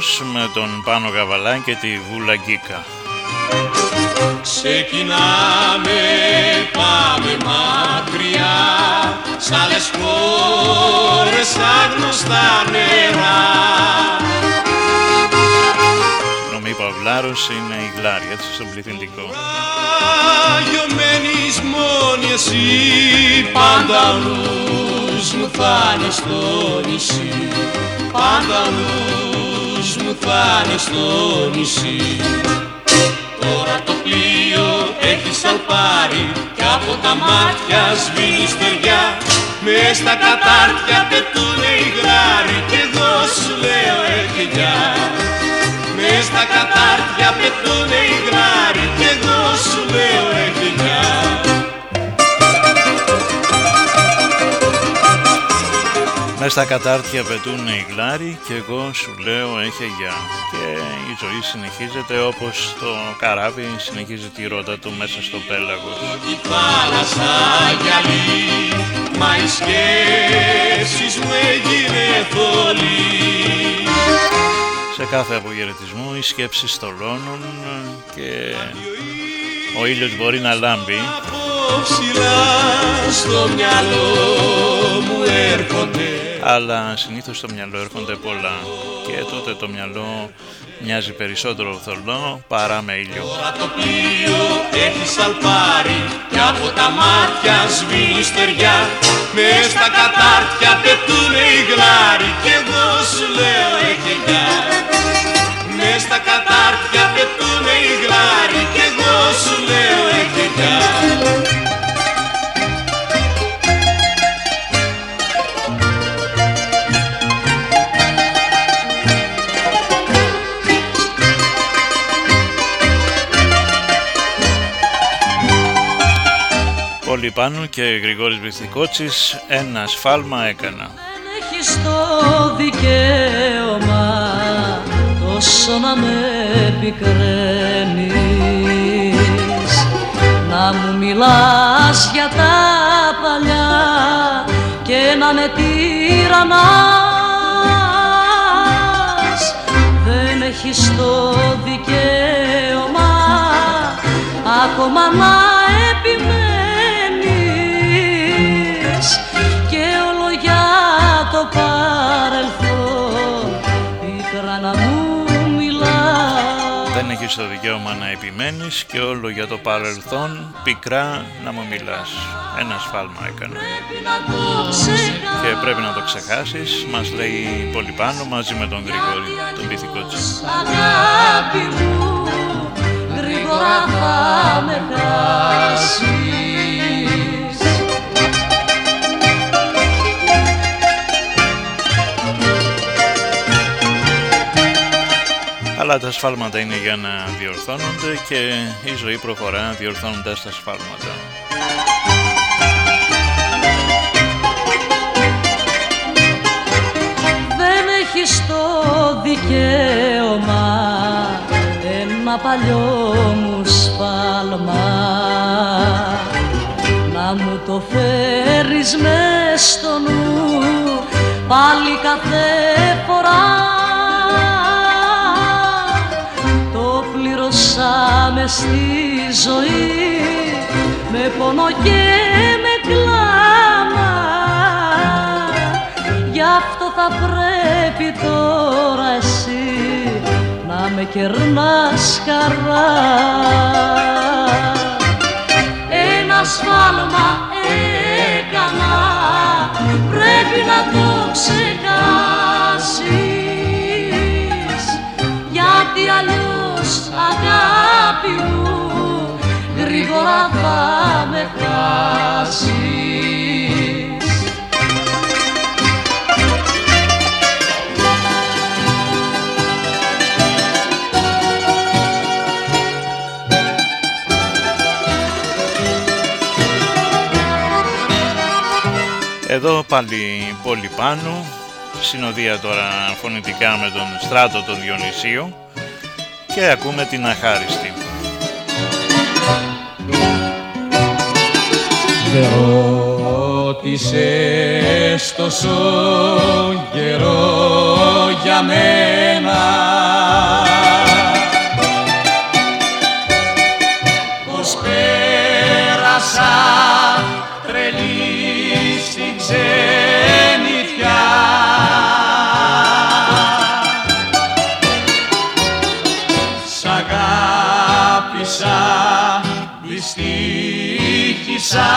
Ο Γλάρος με τον Πάνο Γαβαλά και τη Βούλα Γκίκα. Ξεκινάμε, πάμε μακριά Σ' άλλες χώρες, στα γνωστά νερά Συγγνώμη, είπα ο Γλάρος είναι η Γλάρη, έτσι στον πληθυντικό. Αγιωμένης μόνη εσύ Πάντα ο νους μου θα είναι στο νησί Πάντα ο νους μου θα είναι στο νησί. Τώρα το πλοίο έχει σαλπάρει Κι από τα μάτια σβήνει στεριά. Μες στα κατάρτια πετούνε οι γράροι Κι εγώ σου λέω έχει γεια Μες στα κατάρτια πετούνε οι γράροι Κι εγώ σου λέω έχει γεια Μες στα κατάρτια πετούν οι γλάροι και εγώ σου λέω έχει γεια. Και η ζωή συνεχίζεται όπως το καράβι συνεχίζει τη ρότα του μέσα στο πέλαγος. Η θάλασσα γυαλί Μα οι σκέψεις μου έγινε θολή Σε κάθε απογαιρετισμό οι σκέψεις στολώνουν και ο ήλιος μπορεί να λάμπει ψηλά στο μυαλό μου έρχονται. Αλλά συνήθως στο μυαλό έρχονται πολλά και τότε το μυαλό μοιάζει περισσότερο θολό παρά με ήλιο. Τώρα το πλοίο έχει σαλπάρει και από τα μάτια σβήνει στεριά. Μες στα κατάρτια πετούνε οι γλάρι και εγώ σου λέω έχει με στα κατάρτια πετούνε οι γλάρι και εγώ σου λέω έχει Πολύ πάνω και Γρηγόρης Βυθικότσης ένα σφάλμα έκανα. Δεν έχεις το δικαίωμα τόσο να με πικραίνεις Να μου μιλάς για τα παλιά και να με τυραννάς. Δεν έχεις το δικαίωμα ακόμα να έχεις το δικαίωμα να επιμένεις και όλο για το παρελθόν πικρά να μου μιλάς. Ένα σφάλμα έκανα. Και πρέπει να το ξεχάσεις, μας λέει πολύ πάνω μαζί με τον Γρηγόρη, τον Βυθικότση. Αγάπη μου γρήγορα θα με χάσεις Αλλά τα σφάλματα είναι για να διορθώνονται και η ζωή προχωρά διορθώνοντας τα σφάλματα. Δεν έχεις το δικαίωμα ένα παλιό μου σφάλμα να μου το φέρεις μες στο νου πάλι κάθε φορά πλήρωσαμε στη ζωή. Με πόνο και με κλάμα. Γι' αυτό θα πρέπει τώρα εσύ να με κερνάς χαρά. Ένα σφάλμα έκανα. Πρέπει να το ξεχάσεις. Γιατί αλλιώς αγάπη μου γρήγορα θα με χάσεις. Εδώ πάλι πολύ πάνω, συνοδεία τώρα φωνητικά με τον Στράτο τον Διονυσίο και ακούμε την Αχάριστη. Δεν ρώτησες τόσο καιρό για μένα δυστύχησα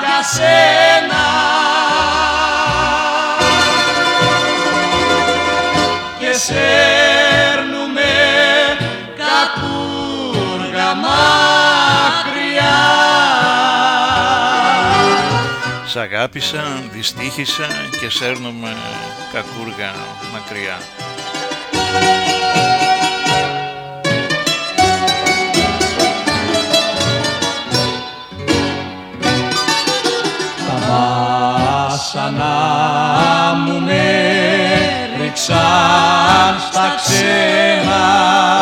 για σένα και σέρνουμε κακούργα μακριά Σ' αγάπησα, δυστύχησα και σέρνομαι κακούργα μακριά. Ρίξαν στα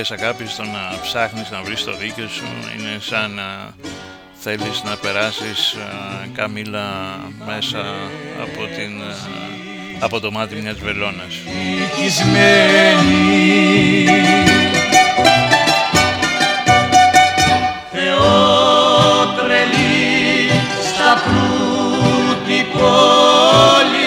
ιστορίες αγάπης το να ψάχνεις να βρεις το δίκαιο σου είναι σαν να θέλεις να περάσεις καμίλα μέσα από, την, από το μάτι μιας βελόνας. Θεότρελη στα πλούτη πόλη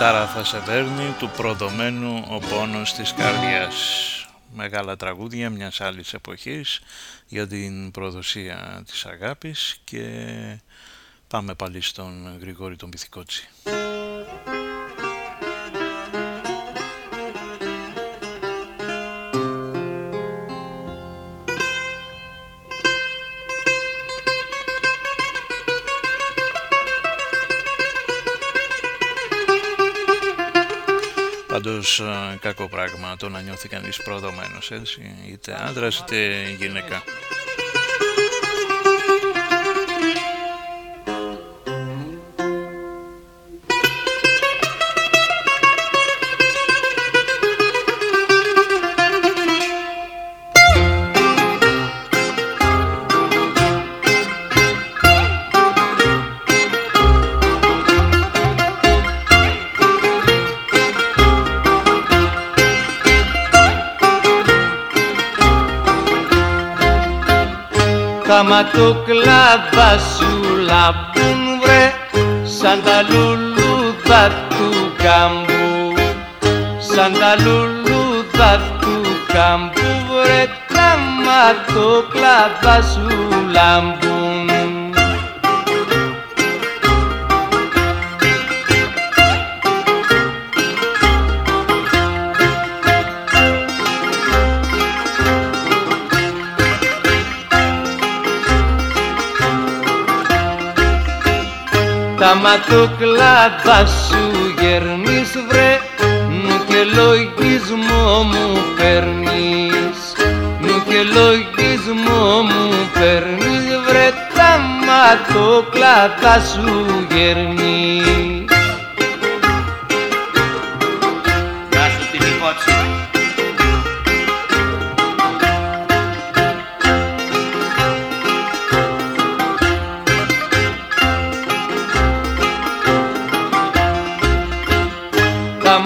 καρδιάς Μια κατάρα θα σε δέρνει του προδομένου ο πόνος της καρδιάς. Μεγάλα τραγούδια μιας άλλης εποχής για την προδοσία της αγάπης και πάμε πάλι στον Γρηγόρη τον Πυθικότσι. Πάντως ε, κακό πράγμα το να νιώθει κανείς προδομένος έτσι, είτε άντρας είτε γυναίκα. Τα ματοκλάδα σου λαμπούν βρε σαν τα λουλούδα του καμπού. Σαν τα λουλούδα του καμπού βρε τα ματοκλάδα σου λαμπούν Τα ματοκλάδα σου γερνείς βρε Νου και λογισμό μου παίρνεις. Νου και λογισμό μου παίρνεις βρε Τα ματοκλάδα σου γερνείς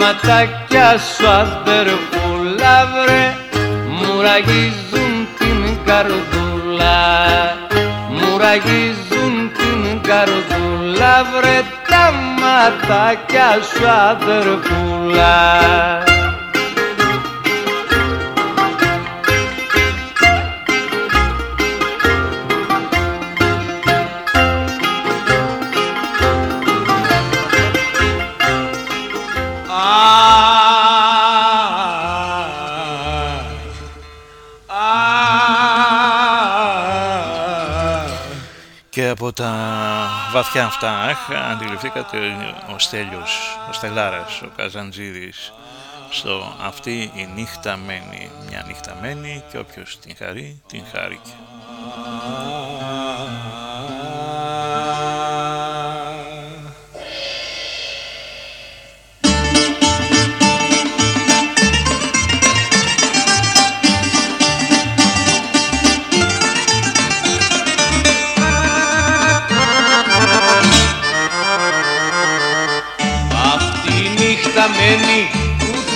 ματάκια σου αδερφούλα βρε Μου ραγίζουν την καρδούλα. Μου ραγίζουν την καρδούλα βρε Τα ματάκια σου αδερφούλα τα βαθιά αυτά αχ, αντιληφθήκατε ο Στέλιος, ο Στελάρας, ο Καζαντζίδης στο αυτή η νύχτα μένει, μια νύχτα μένει και όποιος την χαρεί, την χάρηκε.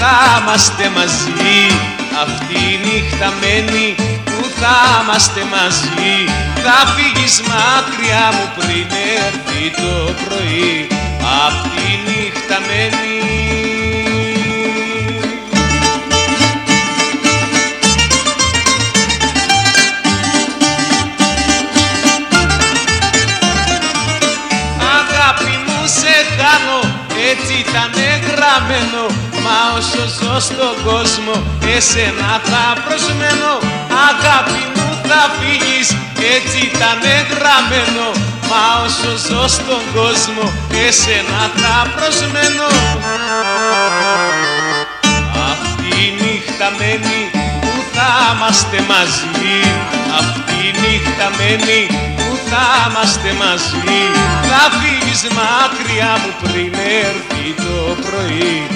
Θα είμαστε μαζί. Αυτή η νύχτα μένει που θα είμαστε μαζί. Θα φύγεις μακριά μου πριν έρθει το πρωί. Αυτή η νύχτα μένει. Αγάπη μου σε κάνω έτσι ήταν γραμμένο Μα όσο ζω στον κόσμο εσένα θα προσμένω. Αγάπη μου θα φύγεις έτσι ήταν γραμμένο. Μα όσο ζω στον κόσμο εσένα θα προσμένω. Αυτή η νύχτα μένει που θα είμαστε μαζί. Αυτή η νύχτα μένει που θα είμαστε μαζί. Θα φύγεις μακριά μου πριν έρθει το πρωί.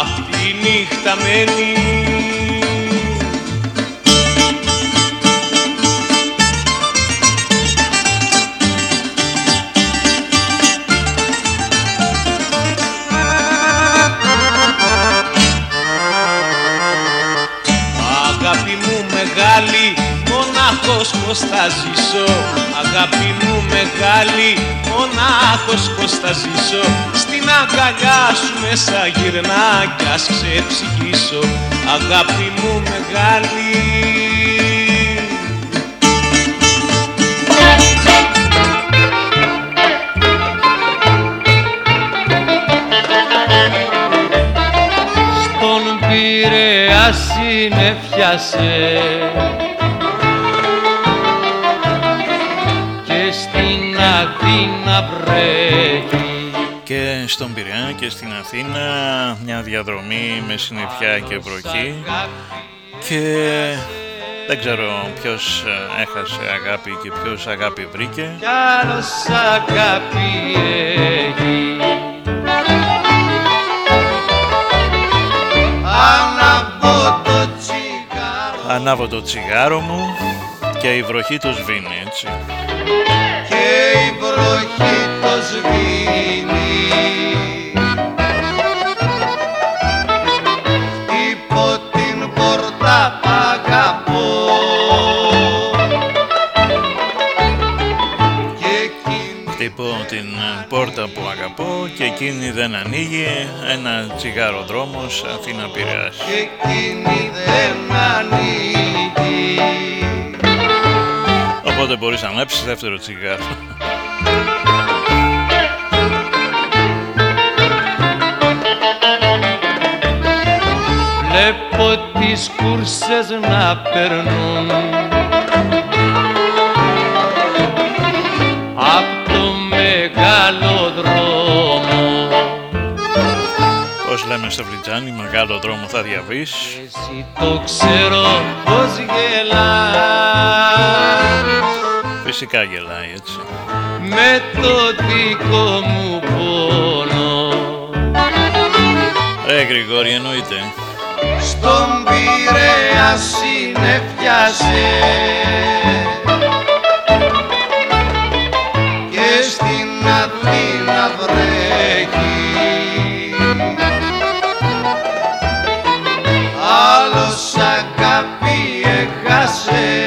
Αυτή η νύχτα μένει. Αγάπη μου μεγάλη, μονάχος πως θα ζήσω; Αγάπη μου μεγάλη, μονάχος πως θα ζήσω. Στην αγκαλιά σου μέσα γυρνά κι ας ξεψυχήσω. Αγάπη μου μεγάλη. Στον Πειραιά συνεφιάσε Αθήνα βρέχει. Και στον Πειραιά και στην Αθήνα μια διαδρομή με συννεφιά και βροχή. Και δεν ξέρω ποιος ε, έχασε αγάπη και ποιος αγάπη βρήκε. Κι άλλος αγάπη έχει. Ανάβω το τσιγάρο. Ανάβω το τσιγάρο μου και η βροχή το σβήνει έτσι. και η βροχή το σβήνει. Χτυπώ την πόρτα που αγαπώ Χτυπώ την ε, πόρτα που αγαπώ και εκείνη δεν ανοίγει. Ένα τσιγάρο δρόμος Αθήνα Πειραιάς. Και εκείνη δεν ανοίγει. Οπότε μπορείς να ανάψεις δεύτερο τσιγάρο Βλέπω τις κούρσες να περνούν. Απ' το μεγάλο δρόμο. Πώς λέμε στο Βλιτζάνι, μεγάλο δρόμο θα διαβείς; Εσύ το ξέρω πως γελάς. Φυσικά γελάει έτσι. Με το δικό μου πόνο. Ρε Γρηγόρη εννοείται Στον Πειραιά συνεφιάσε Και στην Αθήνα βρέχει. Άλλος αγάπη έχασε.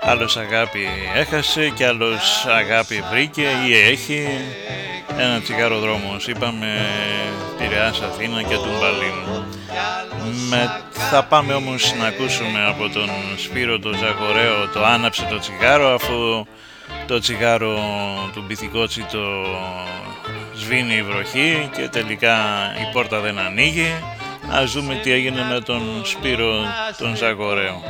Άλλος αγάπη έχασε και άλλος αγάπη βρήκε ή έχει ένα τσιγάρο δρόμος. Είπαμε Πειραιάς Αθήνα και τον Μπαλίν. Με... Θα πάμε όμως να ακούσουμε από τον Σπύρο τον Ζαγορέο το άναψε το τσιγάρο αφού το τσιγάρο του Μπιθικότσι το σβήνει η βροχή και τελικά η πόρτα δεν ανοίγει. Ας δούμε τι έγινε με τον Σπύρο τον Ζαγορέο.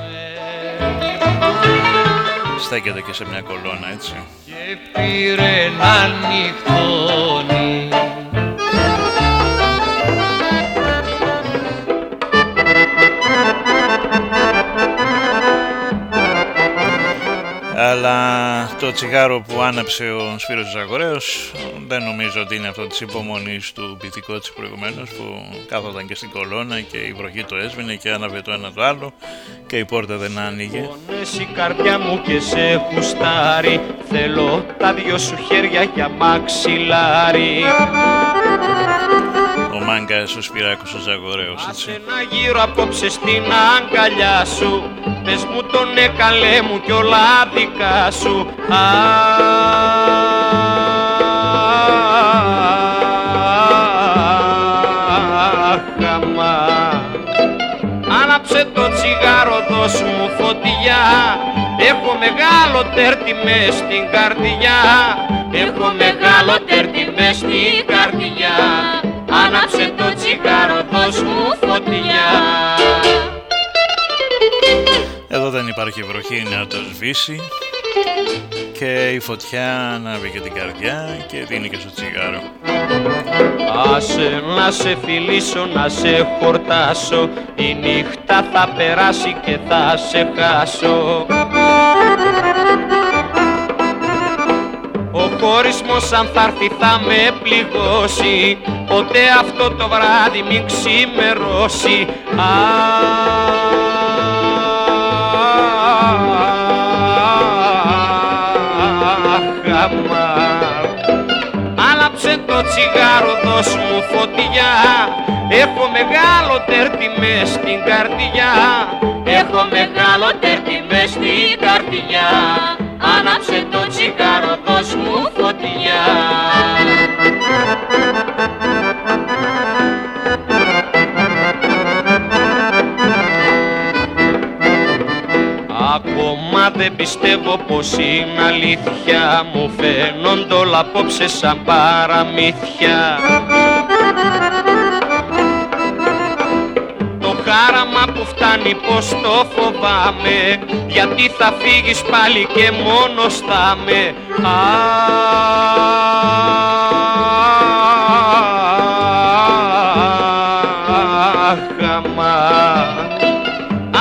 Στέκεται και σε μια κολόνα έτσι. και πήρε να νυχτώνει Αλλά το τσιγάρο που άναψε ο Σπύρος Ζαγορέος. Δεν νομίζω ότι είναι αυτό της υπομονής του Πυθικότσι προηγουμένως που κάθονταν και στην κολόνα και η βροχή το έσβηνε και άναβε το ένα το άλλο και η πόρτα δεν άνοιγε. Πόνες η καρδιά μου και σε χουστάρει Θέλω τα δυο σου χέρια για μαξιλάρι Ο μάγκας ο Σπυράκος ο Ζαγορέος έτσι. Να γύρω απόψε στην αγκαλιά σου. Πες μου τον έκαλε μου κι όλα δικά σου. Αχ, αμά. Άναψε το τσιγάρο, δώσ' μου φωτιά. Έχω μεγάλο τέρτι μες στην καρδιά. Έχω μεγάλο τέρτι μες στην καρδιά Άναψε το τσιγάρο, δώσ' μου φωτιά. Εδώ δεν υπάρχει βροχή να το σβήσει. Και η φωτιά ανάβει και την καρδιά και δίνει και στο τσιγάρο. Άσε να σε φιλήσω, να σε χορτάσω. Η νύχτα θα περάσει και θα σε χάσω Ο χωρισμός αν θα έρθει θα με πληγώσει Ποτέ αυτό το βράδυ μην ξημερώσει Αχ, Άναψε το τσιγάρο, δώσ' μου φωτιά Έχω μεγάλο τέρτι μες στην καρδιά Έχω μεγάλο τέρτι μες στην καρδιά Άναψε το τσιγάρο, δώσ' μου φωτιά Ακόμα δεν πιστεύω πως είναι αλήθεια. Μου φαίνονται όλα απόψε σαν παραμύθια. Το χάραμα που φτάνει πως το φοβάμαι. Γιατί θα φύγεις πάλι και μόνος θα με Αχ, αμάν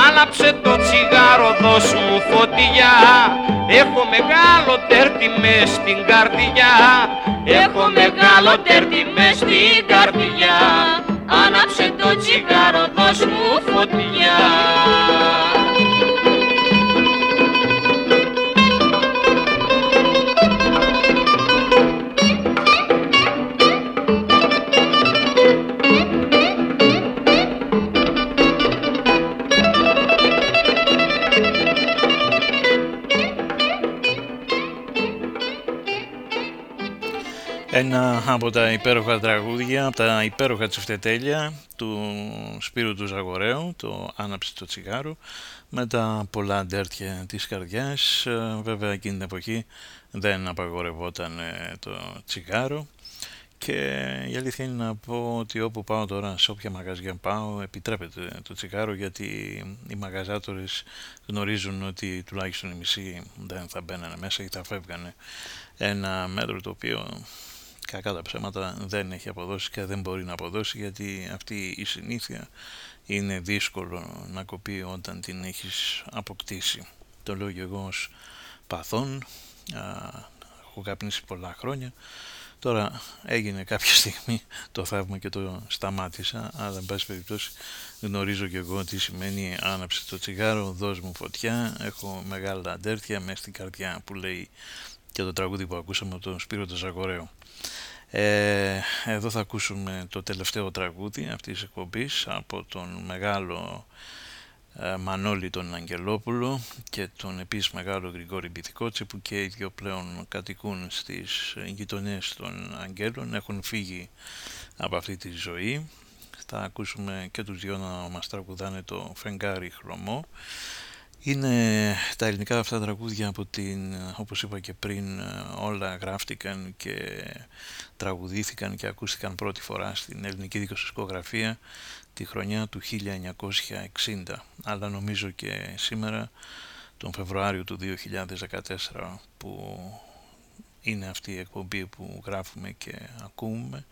Άναψε το τσιγάρο, δώσ' μου φωτιά. Έχω μεγάλο τέρτι μες στην καρδιά. Έχω μεγάλο τέρτι μες στην καρδιά Άναψε το τσιγάρο, δώσ' μου φωτιά Ένα από τα υπέροχα τραγούδια, από τα υπέροχα τσιφτετέλια του Σπύρου του Ζαγορέου, το «Άναψε το τσιγάρο», με τα πολλά αντέρτια της καρδιάς. Ε, βέβαια εκείνη την εποχή δεν απαγορευόταν ε, το τσιγάρο και η αλήθεια είναι να πω ότι όπου πάω τώρα, σε όποια μαγαζιά πάω, επιτρέπεται το τσιγάρο γιατί οι μαγαζάτορες γνωρίζουν ότι τουλάχιστον οι μισοί δεν θα μπαίνανε μέσα ή θα φεύγανε ένα μέτρο το οποίο κακά τα ψέματα δεν έχει αποδώσει και δεν μπορεί να αποδώσει γιατί αυτή η συνήθεια είναι δύσκολο να κοπεί όταν την έχεις αποκτήσει. Το λέω και εγώ ως παθόν, έχω καπνίσει πολλά χρόνια, τώρα έγινε κάποια στιγμή το θαύμα και το σταμάτησα, αλλά εν πάση περιπτώσει γνωρίζω και εγώ τι σημαίνει. Άναψε το τσιγάρο, δώσ' μου φωτιά, έχω μεγάλα αντέρτια μέσα στην καρδιά που λέει και το τραγούδι που ακούσαμε από τον Σπύρο Ζαγορέο. Ε, εδώ θα ακούσουμε το τελευταίο τραγούδι αυτής της εκπομπής από τον μεγάλο ε, Μανώλη τον Αγγελόπουλο και τον επίσης μεγάλο Γρηγόρη Μπιθικότση που και οι δύο πλέον κατοικούν στις γειτονιές των Αγγέλων έχουν φύγει από αυτή τη ζωή θα ακούσουμε και τους δυο να μας τραγουδάνε το φεγγάρι χρωμό είναι τα ελληνικά αυτά τραγούδια από την, όπως είπα και πριν, όλα γράφτηκαν και τραγουδήθηκαν και ακούστηκαν πρώτη φορά στην ελληνική δικοσυσκογραφία τη χρονιά του 1960. Αλλά νομίζω και σήμερα, τον Φεβρουάριο του 2014, που είναι αυτή η εκπομπή που γράφουμε και ακούμε, ε,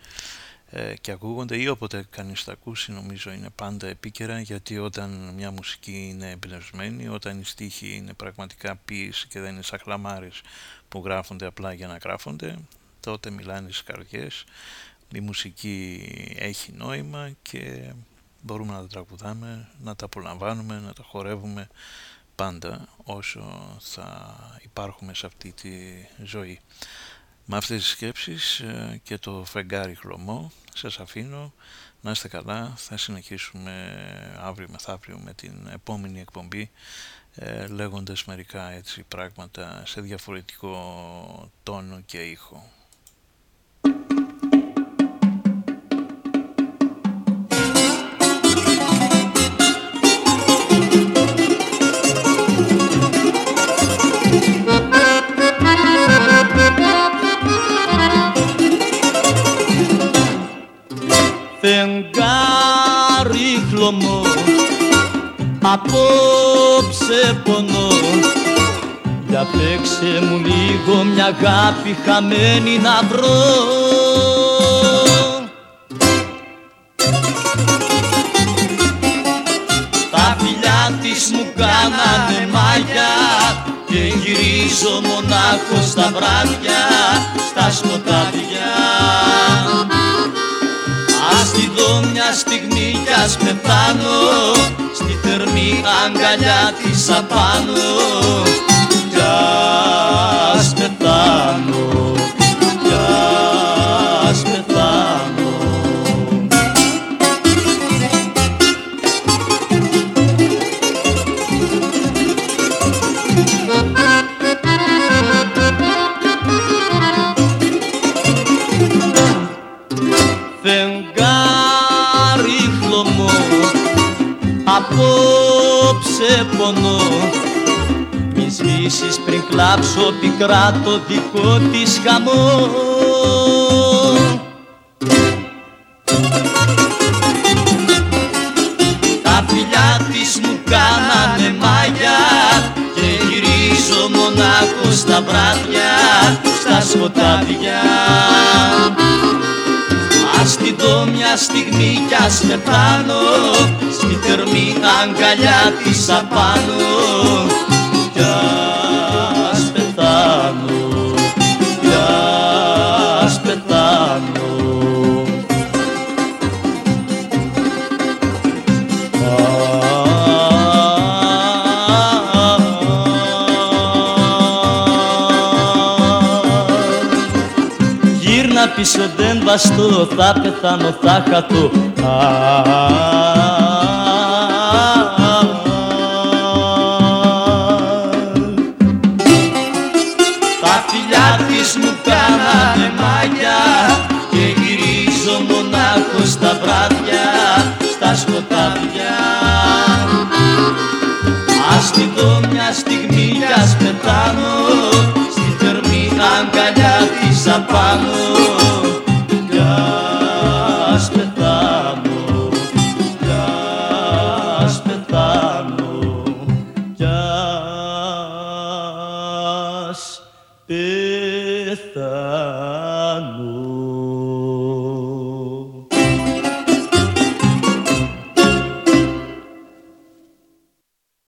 και ακούγονται ή όποτε κανείς τα ακούσει νομίζω είναι πάντα επίκαιρα γιατί όταν μια μουσική είναι εμπνευσμένη, όταν η στίχη είναι πραγματικά ποίηση και δεν είναι σαν χλαμάρες που γράφονται απλά για να γράφονται τότε μιλάνε στις καρδιές η μουσική έχει νόημα και μπορούμε να τα τραγουδάμε, να τα απολαμβάνουμε, να τα χορεύουμε πάντα όσο θα υπάρχουμε σε αυτή τη ζωή. Με αυτές τις σκέψεις ε, και το φεγγάρι χλωμό σας αφήνω να είστε καλά θα συνεχίσουμε αύριο μεθαύριο με την επόμενη εκπομπή ε, λέγοντας μερικά έτσι πράγματα σε διαφορετικό τόνο και ήχο. Φεγγάρι χλωμό. Απόψε πονώ. Για παίξε μου λίγο μια αγάπη χαμένη να βρω. Τα φιλιά της μου κάνανε μάγια Και γυρίζω μονάχος στα βράδια στα σκοτάδια Ας τη δω μια στιγμή κι ας πεθάνω. Στη θερμή αγκαλιά της απάνω. Κι ας πεθάνω Μη σβήσεις πριν κλάψω πικρά το δικό της χαμό. Τα φιλιά της μου κάνανε μάγια Και γυρίζω μονάχος στα βράδια Στα σκοτάδια. Ας τη δω μια στιγμή κι ας πεθάνω Στη θερμή αγκαλιά της απάνω δεν βαστώ, θα πεθάνω, θα χαθώ Τα φιλιά της μου κάνανε μάγια Και γυρίζω μονάχος στα βράδια, στα σκοτάδια. Ας τη δω μια στιγμή κι ας πεθάνω Στη θερμή αγκαλιά της απάνω